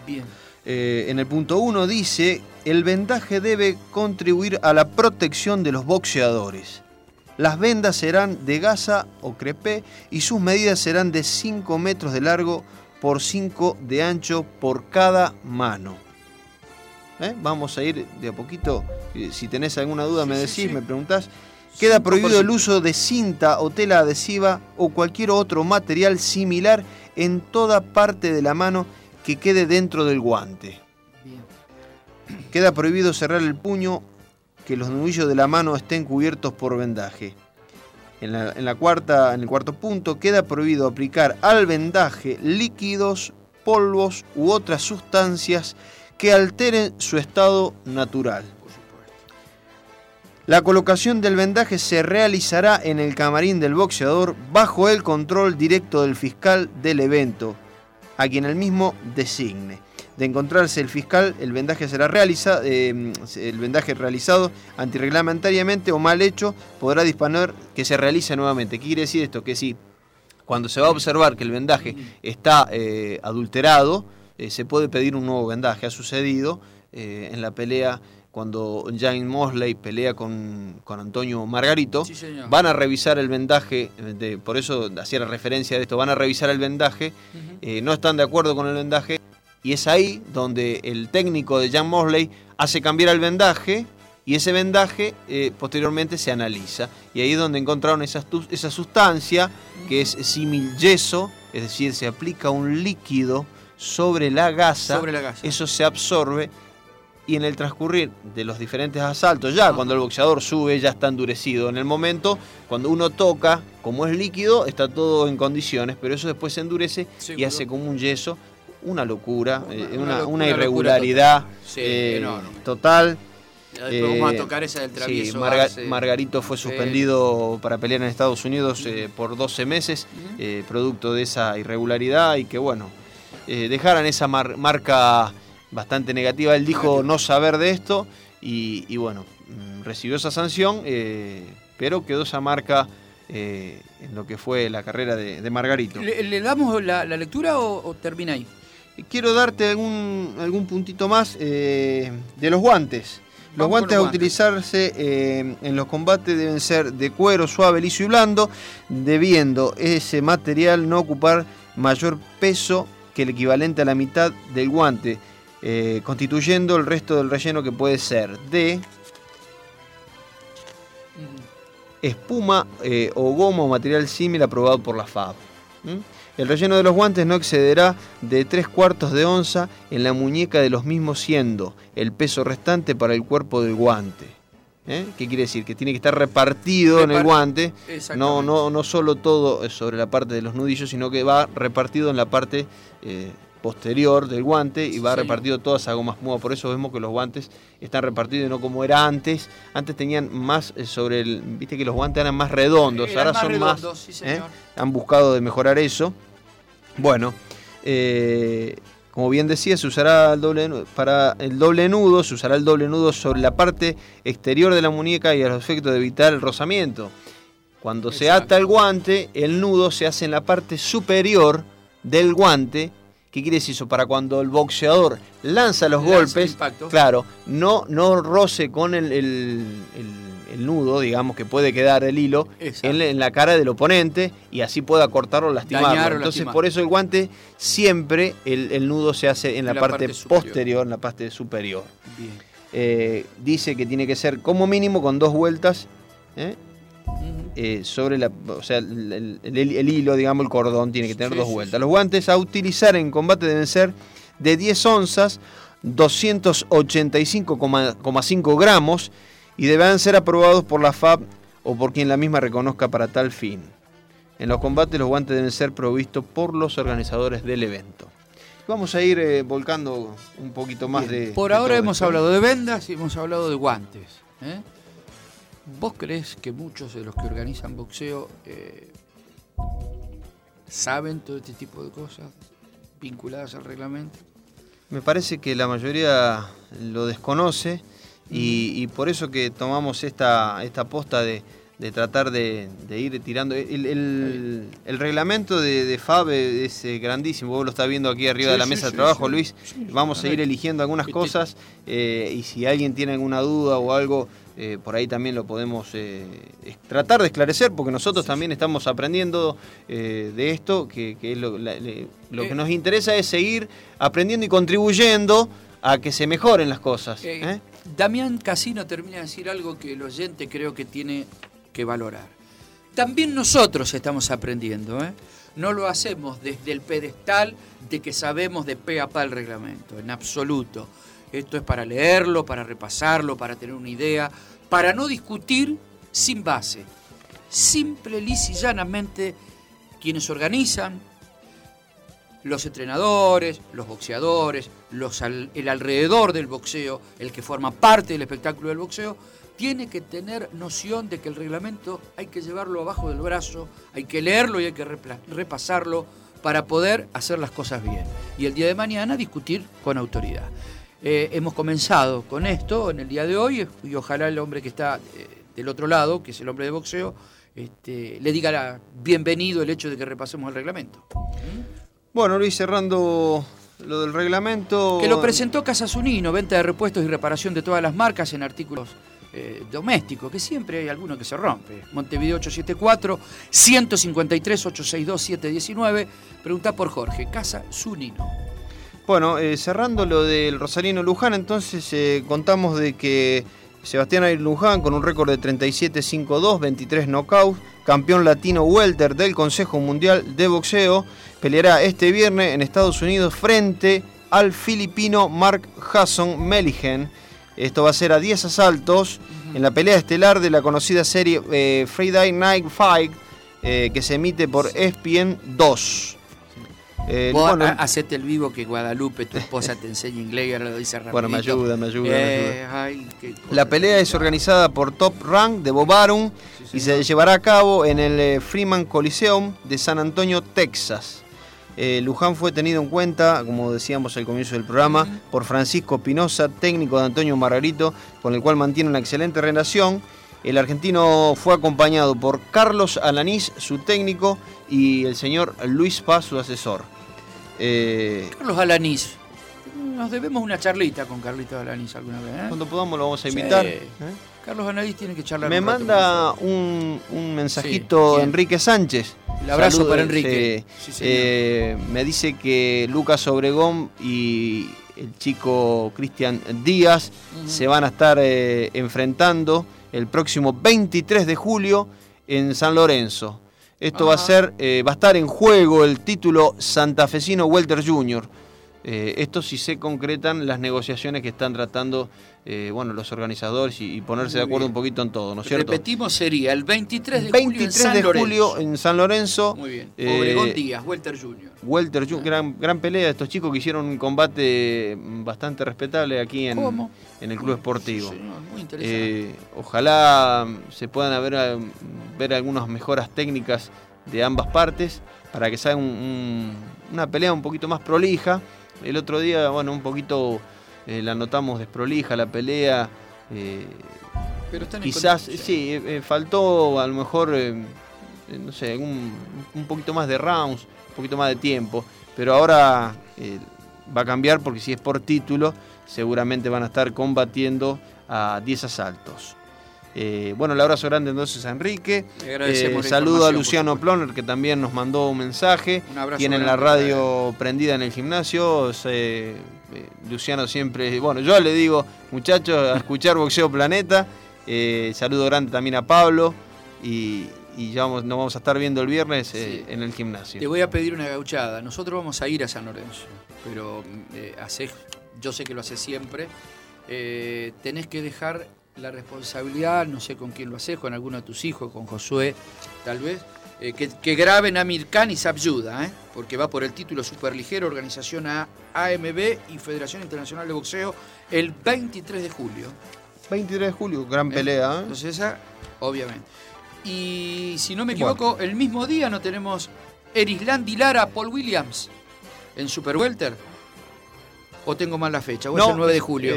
Speaker 2: Bien.
Speaker 1: Eh, en el punto 1 dice, el vendaje debe contribuir a la protección de los boxeadores. Las vendas serán de gasa o crepé y sus medidas serán de 5 metros de largo por 5 de ancho por cada mano. ¿Eh? Vamos a ir de a poquito. Eh, si tenés alguna duda me decís, me preguntás. Queda prohibido el uso de cinta o tela adhesiva o cualquier otro material similar en toda parte de la mano que quede dentro del guante. queda prohibido cerrar el puño que los nudillos de la mano estén cubiertos por vendaje. En, la, cuarta, en el cuarto punto, queda prohibido aplicar al vendaje líquidos, polvos u otras sustancias que alteren su estado natural. La colocación del vendaje se realizará en el camarín del boxeador bajo el control directo del fiscal del evento, a quien el mismo designe. De encontrarse el fiscal, el vendaje será realizado, eh, el vendaje realizado antirreglamentariamente o mal hecho podrá disponer que se realice nuevamente. ¿Qué quiere decir esto? Que si cuando se va a observar que el vendaje está eh, adulterado, eh, se puede pedir un nuevo vendaje. Ha sucedido en la pelea cuando James Mosley pelea con, con Antonio Margarito,
Speaker 2: Sí,
Speaker 1: van a revisar el vendaje, de- por eso hacía la referencia de esto, van a revisar el vendaje, eh, no están de acuerdo con el vendaje, y es ahí donde el técnico de Jan Mosley hace cambiar el vendaje, y ese vendaje eh, posteriormente se analiza. Y ahí es donde encontraron esa, esa sustancia que es símil yeso, es decir, se aplica un líquido sobre la gasa,
Speaker 2: Sobre la gasa.
Speaker 1: eso se absorbe y en el transcurrir de los diferentes asaltos, ya cuando el boxeador sube, ya está endurecido. En el momento, cuando uno toca, como es líquido, está todo en condiciones, pero eso después se endurece y hace como un yeso, una locura,
Speaker 2: Una-
Speaker 1: eh,
Speaker 2: una
Speaker 1: una,
Speaker 2: locura,
Speaker 1: una
Speaker 2: una
Speaker 1: irregularidad
Speaker 2: locura total.
Speaker 1: Eh, total.
Speaker 2: Ya después vamos a
Speaker 1: Eh,
Speaker 2: tocar esa del
Speaker 1: Sí,
Speaker 2: travieso.
Speaker 1: Marga-
Speaker 2: Arce.
Speaker 1: Margarito fue suspendido para pelear en Estados Unidos eh, por 12 meses, eh, producto de esa irregularidad y que bueno, eh, dejaran esa mar- marca bastante negativa. Él dijo no saber de esto y, y bueno, mm, recibió esa sanción, eh, pero quedó esa marca eh, en lo que fue la carrera de, de Margarito.
Speaker 2: ¿Le, le damos la, la lectura o, o termina ahí?
Speaker 1: Quiero darte algún, algún puntito más eh, de los guantes. Los
Speaker 2: Vamos
Speaker 1: guantes
Speaker 2: los
Speaker 1: a utilizarse eh, en los combates deben ser de cuero suave, liso y blando, debiendo ese material no ocupar mayor peso que el equivalente a la mitad del guante, eh, constituyendo el resto del relleno que puede ser de espuma o goma o material símil aprobado por la FAB. El relleno de los guantes no excederá de 3 cuartos de onza en la muñeca de los mismos siendo el peso restante para el cuerpo del guante. ¿Eh? ¿Qué quiere decir? Que tiene que estar repartido en el guante, no, no, no solo todo sobre la parte de los nudillos, sino que va repartido en la parte eh, posterior del guante y
Speaker 2: Sí,
Speaker 1: va
Speaker 2: señor.
Speaker 1: repartido toda esa goma espuma. Por eso vemos que los guantes están repartidos y no como era antes. Antes tenían más eh, sobre el. Viste que los guantes eran más redondos,
Speaker 2: Eran
Speaker 1: ahora
Speaker 2: más
Speaker 1: son
Speaker 2: redondos,
Speaker 1: más.
Speaker 2: sí,
Speaker 1: ¿eh?
Speaker 2: señor.
Speaker 1: Han buscado de mejorar eso. Bueno, eh, como bien decía, se usará el doble para el doble nudo, se usará el doble nudo sobre la parte exterior de la muñeca y a los efectos de evitar el rozamiento. Cuando se ata el guante, el nudo se hace en la parte superior del guante. ¿Qué quiere decir eso? Para cuando el boxeador lanza los
Speaker 2: Lanza
Speaker 1: golpes, claro, no, no roce con el, el- el- el nudo, digamos, que puede quedar el hilo en, la- en la cara del oponente y así pueda cortarlo o lastimarlo.
Speaker 2: Dañar o
Speaker 1: Entonces,
Speaker 2: lastimar.
Speaker 1: por eso el guante siempre el, el nudo se hace en la, parte, posterior, en la parte superior.
Speaker 2: Bien.
Speaker 1: Eh, dice que tiene que ser como mínimo con dos vueltas ¿eh? Eh, sobre la. O sea, el, el- el- el hilo, digamos, el cordón tiene que tener
Speaker 2: Sí,
Speaker 1: dos
Speaker 2: sí,
Speaker 1: vueltas.
Speaker 2: sí.
Speaker 1: Los guantes a utilizar en combate deben ser de 10 onzas, 285,5 gramos y deberán ser aprobados por la FAB o por quien la misma reconozca para tal fin. En los combates los guantes deben ser provistos por los organizadores del evento. Vamos a ir eh, volcando un poquito más
Speaker 2: Bien.
Speaker 1: de...
Speaker 2: Por
Speaker 1: de
Speaker 2: ahora hemos
Speaker 1: esto.
Speaker 2: hablado de vendas y hemos hablado de guantes. ¿eh? ¿Vos crees que muchos de los que organizan boxeo eh, saben todo este tipo de cosas vinculadas al reglamento?
Speaker 1: Me parece que la mayoría lo desconoce y, y por eso que tomamos esta, esta posta de, de tratar de, de ir tirando. El, el- el reglamento de, de FAB es eh, grandísimo, vos lo estás viendo aquí arriba
Speaker 2: Sí,
Speaker 1: de la mesa
Speaker 2: sí,
Speaker 1: de trabajo,
Speaker 2: sí.
Speaker 1: Luis. Vamos a ir eligiendo algunas cosas eh, y si alguien tiene alguna duda o algo, eh, por ahí también lo podemos eh, tratar de esclarecer, porque nosotros también estamos aprendiendo eh, de esto, que, que es lo, la- le- lo que nos interesa es seguir aprendiendo y contribuyendo a que se mejoren las cosas.
Speaker 2: Eh,
Speaker 1: ¿eh?
Speaker 2: Damián Casino termina de decir algo que el oyente creo que tiene que valorar. También nosotros estamos aprendiendo, ¿eh? No lo hacemos desde el pedestal de que sabemos de pe a pa el reglamento, en absoluto. Esto es para leerlo, para repasarlo, para tener una idea, para no discutir sin base. Simple, lisa y llanamente, quienes organizan, los entrenadores, los boxeadores, los el alrededor del boxeo, el que forma parte del espectáculo del boxeo, tiene que tener noción de que el reglamento hay que llevarlo abajo del brazo, hay que leerlo y hay que repasarlo para poder hacer las cosas bien. Y el día de mañana discutir con autoridad. Eh, hemos comenzado con esto en el día de hoy y ojalá el hombre que está eh, del otro lado, que es el hombre de boxeo, este, le diga bienvenido el hecho de que repasemos el reglamento.
Speaker 1: Bueno, Luis, cerrando lo del reglamento.
Speaker 2: Que lo presentó Casasunino, venta de repuestos y reparación de todas las marcas en artículos eh, domésticos, que siempre hay alguno que se rompe. Montevideo 874, 153 862 719. Pregunta por Jorge, Casa Sunino.
Speaker 1: Bueno, eh, cerrando lo del Rosalino Luján, entonces eh, contamos de que Sebastián Air Luján, con un récord de 37-5-2, 23 knockouts, campeón latino welter del Consejo Mundial de Boxeo, peleará este viernes en Estados Unidos frente al filipino Mark Hasson Meligen. Esto va a ser a 10 asaltos en la pelea estelar de la conocida serie eh, Friday Night Fight eh, que se emite por ESPN 2.
Speaker 2: Eh, Vos bueno, hacete el vivo que Guadalupe, tu esposa, te enseña inglés y ahora lo dice rápido.
Speaker 1: Bueno, me ayuda, me ayuda. Eh, la pelea es organizada por Top Rank de Bob Arum y se llevará a cabo en el Freeman Coliseum de San Antonio, Texas. Luján fue tenido en cuenta, como decíamos al comienzo del programa, por Francisco Pinoza, técnico de Antonio Margarito, con el cual mantiene una excelente relación. El argentino fue acompañado por Carlos Alanís, su técnico, y el señor Luis Paz, su asesor.
Speaker 2: Eh, Carlos Alanís. Nos debemos una charlita con Carlitos Alanís alguna vez. ¿eh?
Speaker 1: Cuando podamos lo vamos a invitar. ¿eh?
Speaker 2: Carlos Alanís tiene que charlar.
Speaker 1: Me manda un, mensajito Enrique Sánchez.
Speaker 2: El abrazo para Enrique.
Speaker 1: me dice que Lucas Obregón y el chico Cristian Díaz se van a estar enfrentando el próximo 23 de julio en San Lorenzo. Esto va a ser, eh, va a estar en juego el título santafesino Welter Junior. Eh, esto si se concretan las negociaciones que están tratando eh, bueno, los organizadores y, ponerse de acuerdo un poquito en todo, ¿no es cierto?
Speaker 2: Repetimos, sería el 23 de
Speaker 1: julio en San
Speaker 2: de
Speaker 1: julio en San Lorenzo.
Speaker 2: Muy bien. Obregón Díaz, Welter Junior.
Speaker 1: Welter Junior, gran, gran pelea de estos chicos que hicieron un combate bastante respetable aquí en, en el club esportivo. Sí, muy interesante. ojalá se puedan ver, ver algunas mejoras técnicas de ambas partes para que salga una pelea un poquito más prolija el otro día, bueno, un poquito eh, la notamos desprolija la pelea. Eh,
Speaker 2: Pero
Speaker 1: quizás, sí, eh, faltó a lo mejor, no sé, un, poquito más de rounds, un poquito más de tiempo. Pero ahora va a cambiar porque si es por título, seguramente van a estar combatiendo a 10 asaltos. Eh, bueno, el abrazo grande entonces a Enrique. Eh, saludo a Luciano Ploner que también nos mandó un mensaje. Tiene la radio prendida en el gimnasio. Eh, Luciano siempre, bueno, yo le digo, muchachos, a escuchar Boxeo Planeta. saludo grande también a Pablo. Y, ya vamos, nos vamos a estar viendo el viernes en el gimnasio.
Speaker 2: Te voy a pedir una gauchada. Nosotros vamos a ir a San Lorenzo, pero yo sé que lo hace siempre. tenés que dejar la responsabilidad, no sé con quién lo haces, con alguno de tus hijos, con Josué, tal vez, eh, que, graben a Mirkan y Sabyuda, ¿eh? porque va por el título superligero, organización a AMB y Federación Internacional de Boxeo, el 23 de julio.
Speaker 1: 23 de julio, gran ¿Eh? pelea. ¿eh?
Speaker 2: Entonces esa, obviamente. Y si no me equivoco, el mismo día no tenemos Erisland Lara, Paul Williams en Super Welter. ¿O tengo mal la fecha? ¿O es el 9 de julio?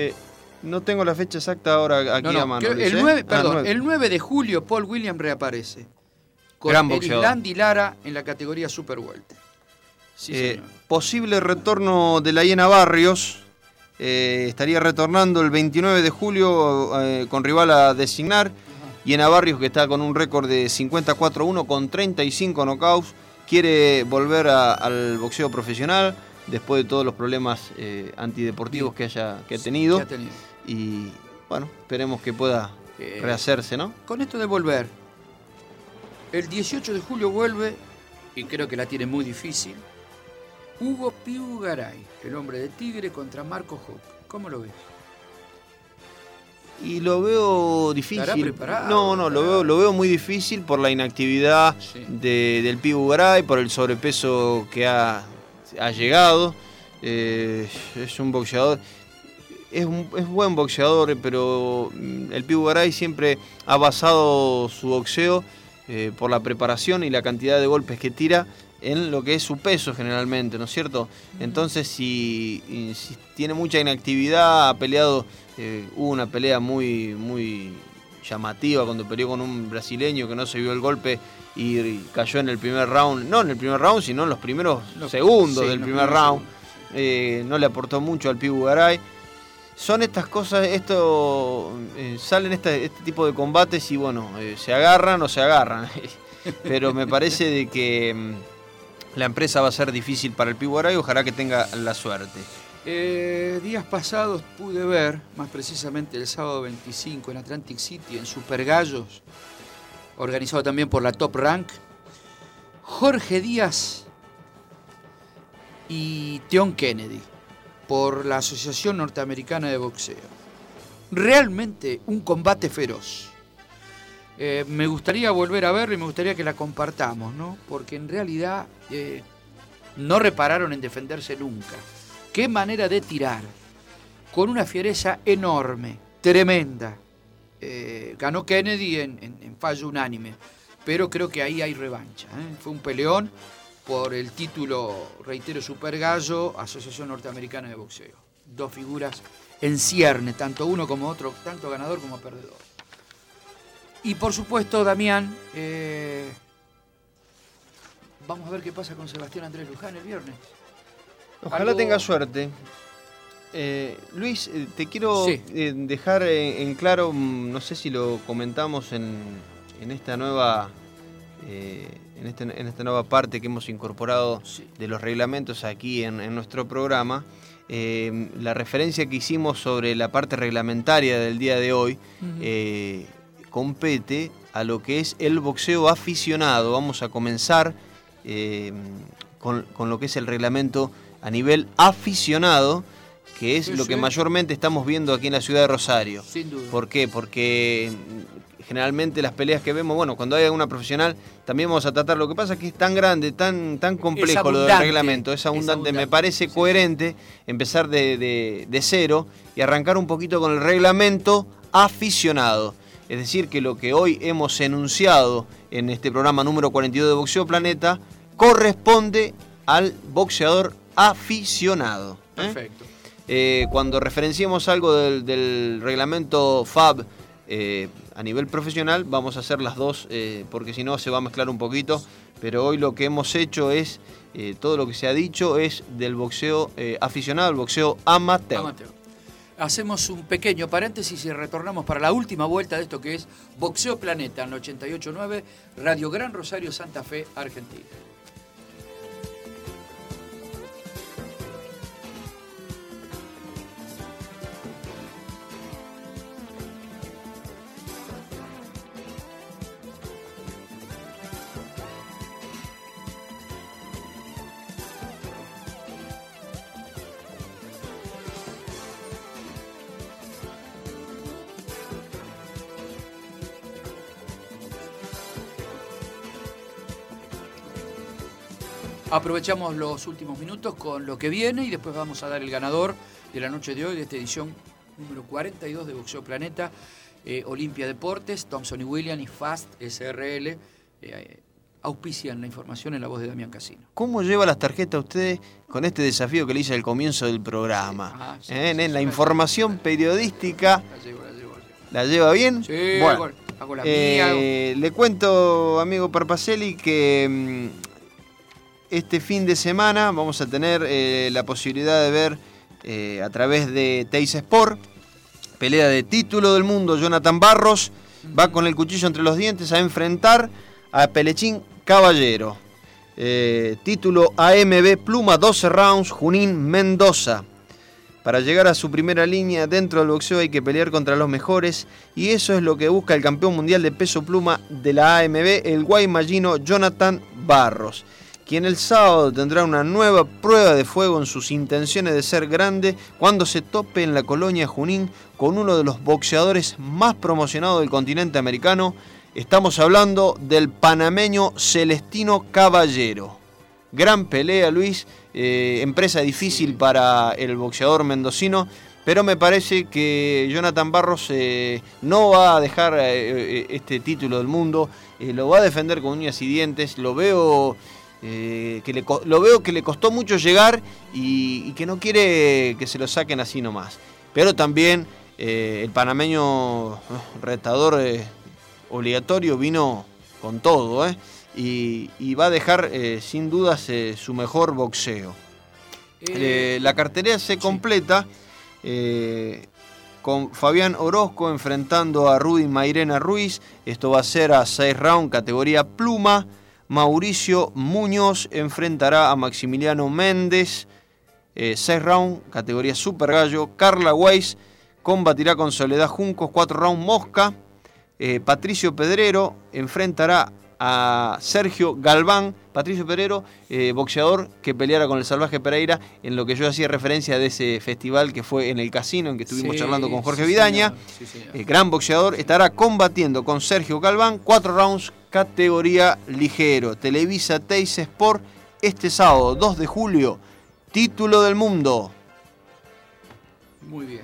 Speaker 1: No tengo la fecha exacta ahora aquí a mano.
Speaker 2: El 9, ¿eh? perdón, ah, el 9 de julio Paul Williams reaparece. Con Gran Landy Lara en la categoría Super Welter.
Speaker 1: Eh, posible retorno de la Hiena Barrios. Eh, estaría retornando el 29 de julio con rival a designar. Hiena Barrios, que está con un récord de 54-1 con 35 knockouts, quiere volver al boxeo profesional después de todos los problemas antideportivos que haya que ha tenido. Que ha tenido. Y bueno, esperemos que pueda eh, rehacerse, ¿no?
Speaker 2: Con esto de volver, el 18 de julio vuelve, y creo que la tiene muy difícil, Hugo Piu Garay, el hombre de Tigre contra Marco ¿Cómo lo ves?
Speaker 1: Y lo veo difícil.
Speaker 2: Estará preparado,
Speaker 1: no, no, lo veo, lo veo muy difícil por la inactividad
Speaker 2: Sí.
Speaker 1: de- del Pibu Garay, por el sobrepeso que ha, ha llegado. Eh, es un boxeador. Es, un, es buen boxeador, pero mm, el Pibu Garay siempre ha basado su boxeo eh, por la preparación y la cantidad de golpes que tira en lo que es su peso generalmente, ¿no es cierto? Entonces, si, tiene mucha inactividad, ha peleado, eh, hubo una pelea muy, muy llamativa cuando peleó con un brasileño que no se vio el golpe y, cayó en el primer round, no en el primer round, sino en los primeros
Speaker 2: Los-
Speaker 1: segundos
Speaker 2: sí,
Speaker 1: del primer round. Eh, no le aportó mucho al Pibu Garay. Son estas cosas, esto eh, salen este, tipo de combates y bueno, eh, se agarran o se agarran. Pero me parece que mm, la empresa va a ser difícil para el Pibu Garay, ojalá que tenga la suerte.
Speaker 2: Eh, días pasados pude ver, más precisamente el sábado 25 en Atlantic City, en Super Gallos, organizado también por la Top Rank, Jorge Díaz y Tion Kennedy, por la Asociación Norteamericana de Boxeo. Realmente un combate feroz. Eh, me gustaría volver a verlo y me gustaría que la compartamos, ¿no? Porque en realidad eh, no repararon en defenderse nunca. Qué manera de tirar. Con una fiereza enorme, tremenda. Eh, ganó Kennedy en, en- fallo unánime. Pero creo que ahí hay revancha. Fue un peleón por el título, reitero, Super Gallo, Asociación Norteamericana de Boxeo. Dos figuras en cierne, tanto uno como otro, tanto ganador como perdedor. Y por supuesto, Damián, eh, vamos a ver qué pasa con Sebastián Andrés Luján el viernes.
Speaker 1: Ojalá
Speaker 2: Algo-
Speaker 1: tenga suerte. Eh, Luis, eh, te quiero
Speaker 2: Sí.
Speaker 1: dejar en claro, mm, no sé si lo comentamos en, en esta nueva eh, en, este- en esta nueva parte que hemos incorporado
Speaker 2: Sí.
Speaker 1: de los reglamentos aquí en, en nuestro programa, eh, la referencia que hicimos sobre la parte reglamentaria del día de hoy eh, compete a lo que es el boxeo aficionado. Vamos a comenzar con, con lo que es el reglamento a nivel aficionado, que es
Speaker 2: Sí,
Speaker 1: lo que
Speaker 2: sí.
Speaker 1: mayormente estamos viendo aquí en la ciudad de Rosario.
Speaker 2: Sin duda.
Speaker 1: ¿Por qué? Porque generalmente las peleas que vemos, bueno, cuando hay alguna profesional, también vamos a tratar. Lo que pasa es que es tan grande, tan, tan complejo lo del reglamento, es
Speaker 2: es
Speaker 1: abundante. Me parece
Speaker 2: sí.
Speaker 1: coherente empezar de, de- de cero y arrancar un poquito con el reglamento aficionado. Es decir, que lo que hoy hemos enunciado en este programa número 42 de Boxeo Planeta corresponde al boxeador aficionado. ¿eh?
Speaker 2: Perfecto.
Speaker 1: Eh, cuando referenciemos algo del, del reglamento FAB eh, a nivel profesional, vamos a hacer las dos, eh, porque si no se va a mezclar un poquito. Pero hoy lo que hemos hecho es, eh, todo lo que se ha dicho es del boxeo aficionado, el boxeo amateur.
Speaker 2: Amateur. Hacemos un pequeño paréntesis y retornamos para la última vuelta de esto que es Boxeo Planeta en el 88.9, Radio Gran Rosario, Santa Fe, Argentina. Aprovechamos los últimos minutos con lo que viene y después vamos a dar el ganador de la noche de hoy de esta edición número 42 de Boxeo Planeta, eh, Olimpia Deportes, Thompson y William y Fast SRL. eh, auspician la información en la voz de Damián Casino.
Speaker 1: ¿Cómo lleva las tarjetas ustedes con este desafío que le hice al comienzo del programa?
Speaker 2: Ah, sí,
Speaker 1: ¿Eh?
Speaker 2: sí,
Speaker 1: En la información periodística,
Speaker 2: La llevo, la llevo, la llevo.
Speaker 1: ¿la lleva bien?
Speaker 2: Sí,
Speaker 1: Bueno.
Speaker 2: hago, hago la mía. hago-
Speaker 1: Eh, le cuento, amigo Parpacelli, que mm, este fin de semana vamos a tener eh, la posibilidad de ver eh, a través de Teis Sport, pelea de título del mundo, Jonathan Barros va con el cuchillo entre los dientes a enfrentar a Pelechín Caballero. Eh, título AMB Pluma 12 rounds, Junín Mendoza. Para llegar a su primera línea dentro del boxeo hay que pelear contra los mejores y eso es lo que busca el campeón mundial de peso pluma de la AMB, el guaymallino Jonathan Barros. Quien el sábado tendrá una nueva prueba de fuego en sus intenciones de ser grande cuando se tope en la colonia Junín con uno de los boxeadores más promocionados del continente americano. Estamos hablando del panameño Celestino Caballero. Gran pelea, Luis. Eh, empresa difícil para el boxeador mendocino. Pero me parece que Jonathan Barros eh, no va a dejar eh, este título del mundo. lo va a defender con uñas y dientes. Lo veo eh, que le, lo veo que le costó mucho llegar y, que no quiere que se lo saquen así nomás. Pero también eh, el panameño retador eh, obligatorio vino con todo y, va a dejar sin dudas su mejor boxeo. la cartera se completa con Fabián Orozco enfrentando a Rudy Mairena Ruiz. Esto va a ser a 6 round categoría pluma. Mauricio Muñoz enfrentará a Maximiliano Méndez. 6 eh, rounds, categoría Super Gallo. Carla Weiss combatirá con Soledad Juncos, 4 rounds Mosca. Eh, Patricio Pedrero enfrentará a Sergio Galván. Patricio Pedrero, eh, boxeador que peleara con el Salvaje Pereira en lo que yo hacía referencia de ese festival que fue en el casino en que estuvimos charlando con Jorge Vidaña. gran boxeador, estará combatiendo con Sergio Galván, 4 rounds categoría ligero. Televisa Teis Sport este sábado 2 de julio. Título del mundo.
Speaker 2: Muy bien.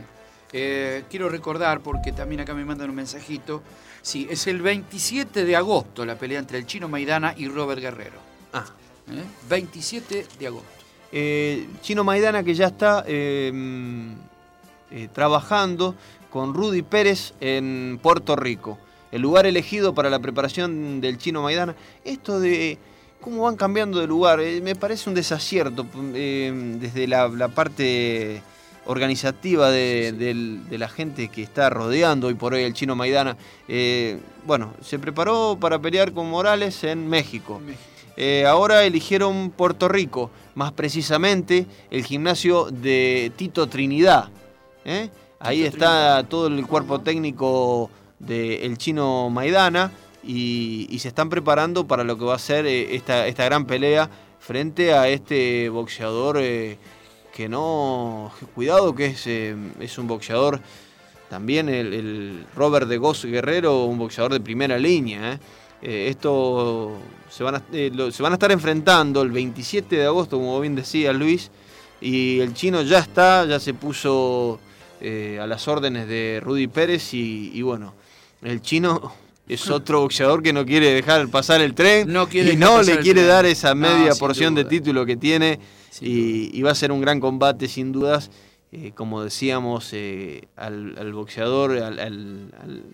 Speaker 2: Eh, quiero recordar, porque también acá me mandan un mensajito. Sí, es el 27 de agosto la pelea entre el chino Maidana y Robert Guerrero.
Speaker 1: Ah.
Speaker 2: 27 ¿Eh? de agosto.
Speaker 1: Eh, chino Maidana que ya está trabajando con Rudy Pérez en Puerto Rico el lugar elegido para la preparación del chino Maidana. Esto de cómo van cambiando de lugar, eh, me parece un desacierto eh, desde la, parte organizativa de, la gente que está rodeando hoy por hoy el chino Maidana. Eh, bueno, se preparó para pelear con Morales en México. ahora eligieron Puerto Rico, más precisamente el gimnasio de Tito Trinidad. Ahí está todo el cuerpo técnico del chino Maidana y, se están preparando para lo que va a ser eh, esta, esta gran pelea frente a este boxeador eh, que no... Cuidado que es, eh, es un boxeador también el, Robert de Goss Guerrero, un boxeador de primera línea. esto se van, a, se van a estar enfrentando el 27 de agosto, como bien decía Luis, y el chino ya está, ya se puso a las órdenes de Rudy Pérez y bueno, el chino es otro boxeador que no quiere dejar pasar el tren y no le quiere dar esa media porción de título que tiene y, va a ser un gran combate sin dudas. Eh, como decíamos, eh, al, boxeador, al,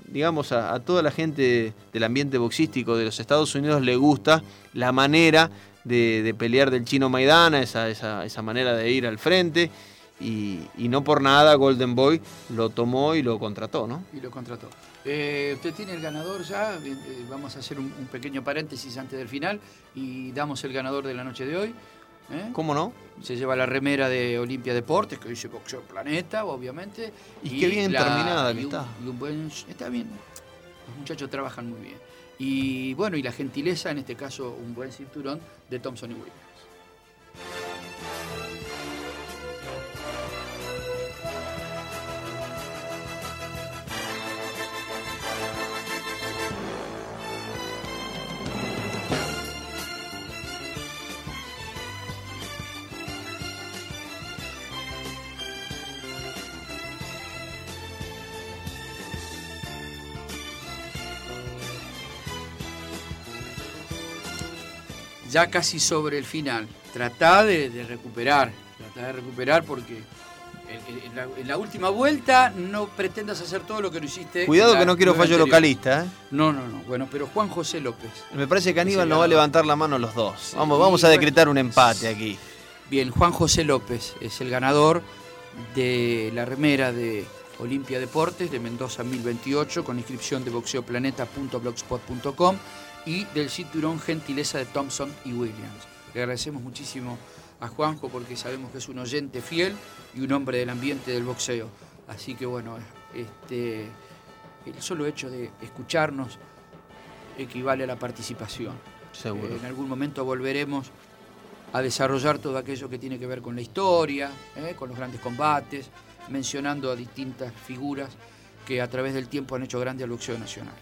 Speaker 1: digamos a, toda la gente del ambiente boxístico de los Estados Unidos le gusta la manera de, pelear del chino Maidana, esa, esa, esa manera de ir al frente. Y, y, no por nada Golden Boy lo tomó y lo contrató, ¿no?
Speaker 2: Y lo contrató. Eh, usted tiene el ganador ya, eh, vamos a hacer un, pequeño paréntesis antes del final y damos el ganador de la noche de hoy.
Speaker 1: ¿eh? ¿Cómo no?
Speaker 2: Se lleva la remera de Olimpia Deportes, que dice Boxeo Planeta, obviamente.
Speaker 1: Y, qué bien terminada que está.
Speaker 2: está bien, los muchachos trabajan muy bien. Y bueno, y la gentileza, en este caso un buen cinturón de Thompson y Williams. Ya casi sobre el final. Tratá de, recuperar, tratá de recuperar porque en, la, última vuelta no pretendas hacer todo lo que no hiciste.
Speaker 1: Cuidado que no quiero fallo localista. ¿eh?
Speaker 2: No, no, no. Bueno, pero Juan José López.
Speaker 1: Me parece que Aníbal no va a levantar la mano los dos. vamos, vamos a decretar un empate aquí.
Speaker 2: Bien, Juan José López es el ganador de la remera de Olimpia Deportes de Mendoza 1028 con inscripción de boxeoplaneta.blogspot.com y del cinturón Gentileza de Thompson y Williams. Le agradecemos muchísimo a Juanjo porque sabemos que es un oyente fiel y un hombre del ambiente del boxeo. Así que bueno, este, el solo hecho de escucharnos equivale a la participación.
Speaker 1: Seguro.
Speaker 2: en algún momento volveremos a desarrollar todo aquello que tiene que ver con la historia, ¿eh? con los grandes combates, mencionando a distintas figuras que a través del tiempo han hecho grande al boxeo nacional.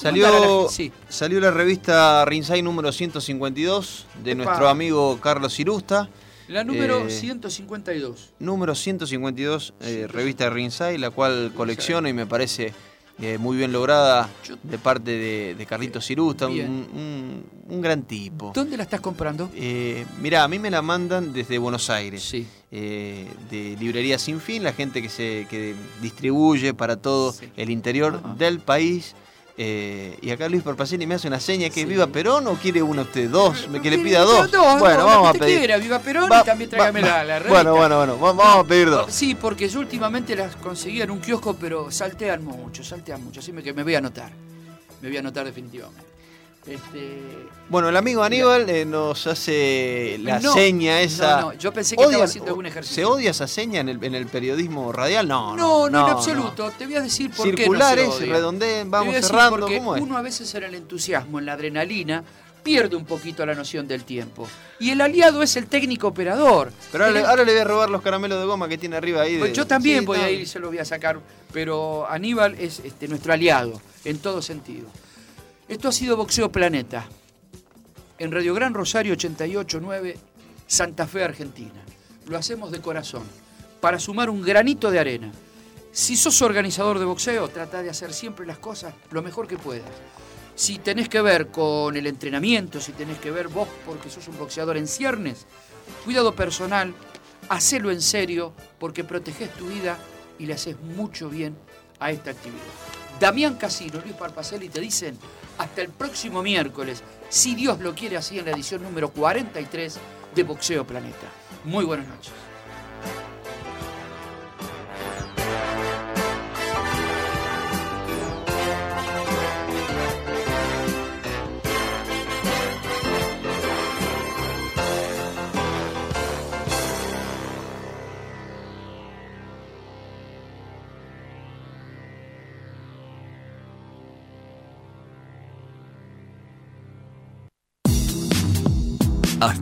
Speaker 1: Salió,
Speaker 2: la- sí.
Speaker 1: salió la revista Rinsay número 152 de
Speaker 2: Epa.
Speaker 1: nuestro amigo Carlos Cirusta.
Speaker 2: La número
Speaker 1: Eh,
Speaker 2: 152.
Speaker 1: Número 152, eh, revista de Rinsay, la cual colecciono y me parece eh, muy bien lograda de parte de, de Carlitos Cirusta, un,
Speaker 2: Bien.
Speaker 1: un- un gran tipo.
Speaker 2: ¿Dónde la estás comprando?
Speaker 1: Eh, mirá, a mí me la mandan desde Buenos Aires.
Speaker 2: Sí.
Speaker 1: eh, de Librería Sin Fin, la gente que se que distribuye para todo
Speaker 2: Sí.
Speaker 1: el interior del país. Eh, y acá Luis Perpacini me hace una seña que
Speaker 2: Sí.
Speaker 1: viva Perón o quiere uno usted, dos, me- que le pida dos.
Speaker 2: dos,
Speaker 1: bueno,
Speaker 2: no,
Speaker 1: vamos a pedir.
Speaker 2: quiera, viva Perón
Speaker 1: Va-
Speaker 2: y también
Speaker 1: va-
Speaker 2: tráigame
Speaker 1: va-
Speaker 2: la, la revista.
Speaker 1: Bueno, bueno, bueno, va- vamos a pedir dos.
Speaker 2: Sí, porque yo últimamente las conseguía en un kiosco, pero saltean mucho, saltean mucho. Así que me voy a anotar. Me voy a anotar definitivamente. Este,
Speaker 1: Bueno, el amigo Aníbal eh, nos hace la
Speaker 2: No,
Speaker 1: seña esa.
Speaker 2: no, no, yo pensé que estaba haciendo algún ejercicio.
Speaker 1: ¿Se odia esa seña en el, en el periodismo radial? No,
Speaker 2: no, no, en absoluto. Te voy a decir por
Speaker 1: Circulares,
Speaker 2: qué odia.
Speaker 1: redondeen, vamos cerrando,
Speaker 2: Porque
Speaker 1: ¿cómo es?
Speaker 2: uno a veces en el entusiasmo, en la adrenalina, pierde un poquito la noción del tiempo. Y el aliado es el técnico operador.
Speaker 1: Pero ahora,
Speaker 2: El-
Speaker 1: le- ahora le voy a robar los caramelos de goma que tiene arriba ahí. de-
Speaker 2: Pues yo también
Speaker 1: Sí,
Speaker 2: voy a ir y se los voy a sacar, pero Aníbal es este, nuestro aliado en todo sentido. Esto ha sido Boxeo Planeta, en Radio Gran Rosario 889, Santa Fe, Argentina. Lo hacemos de corazón, para sumar un granito de arena. Si sos organizador de boxeo, trata de hacer siempre las cosas lo mejor que puedas. Si tenés que ver con el entrenamiento, si tenés que ver vos porque sos un boxeador en ciernes, cuidado personal, hacelo en serio porque proteges tu vida y le haces mucho bien a esta actividad. Damián Casino, Luis Parpacelli te dicen hasta el próximo miércoles, si Dios lo quiere así en la edición número 43 de Boxeo Planeta. Muy buenas noches.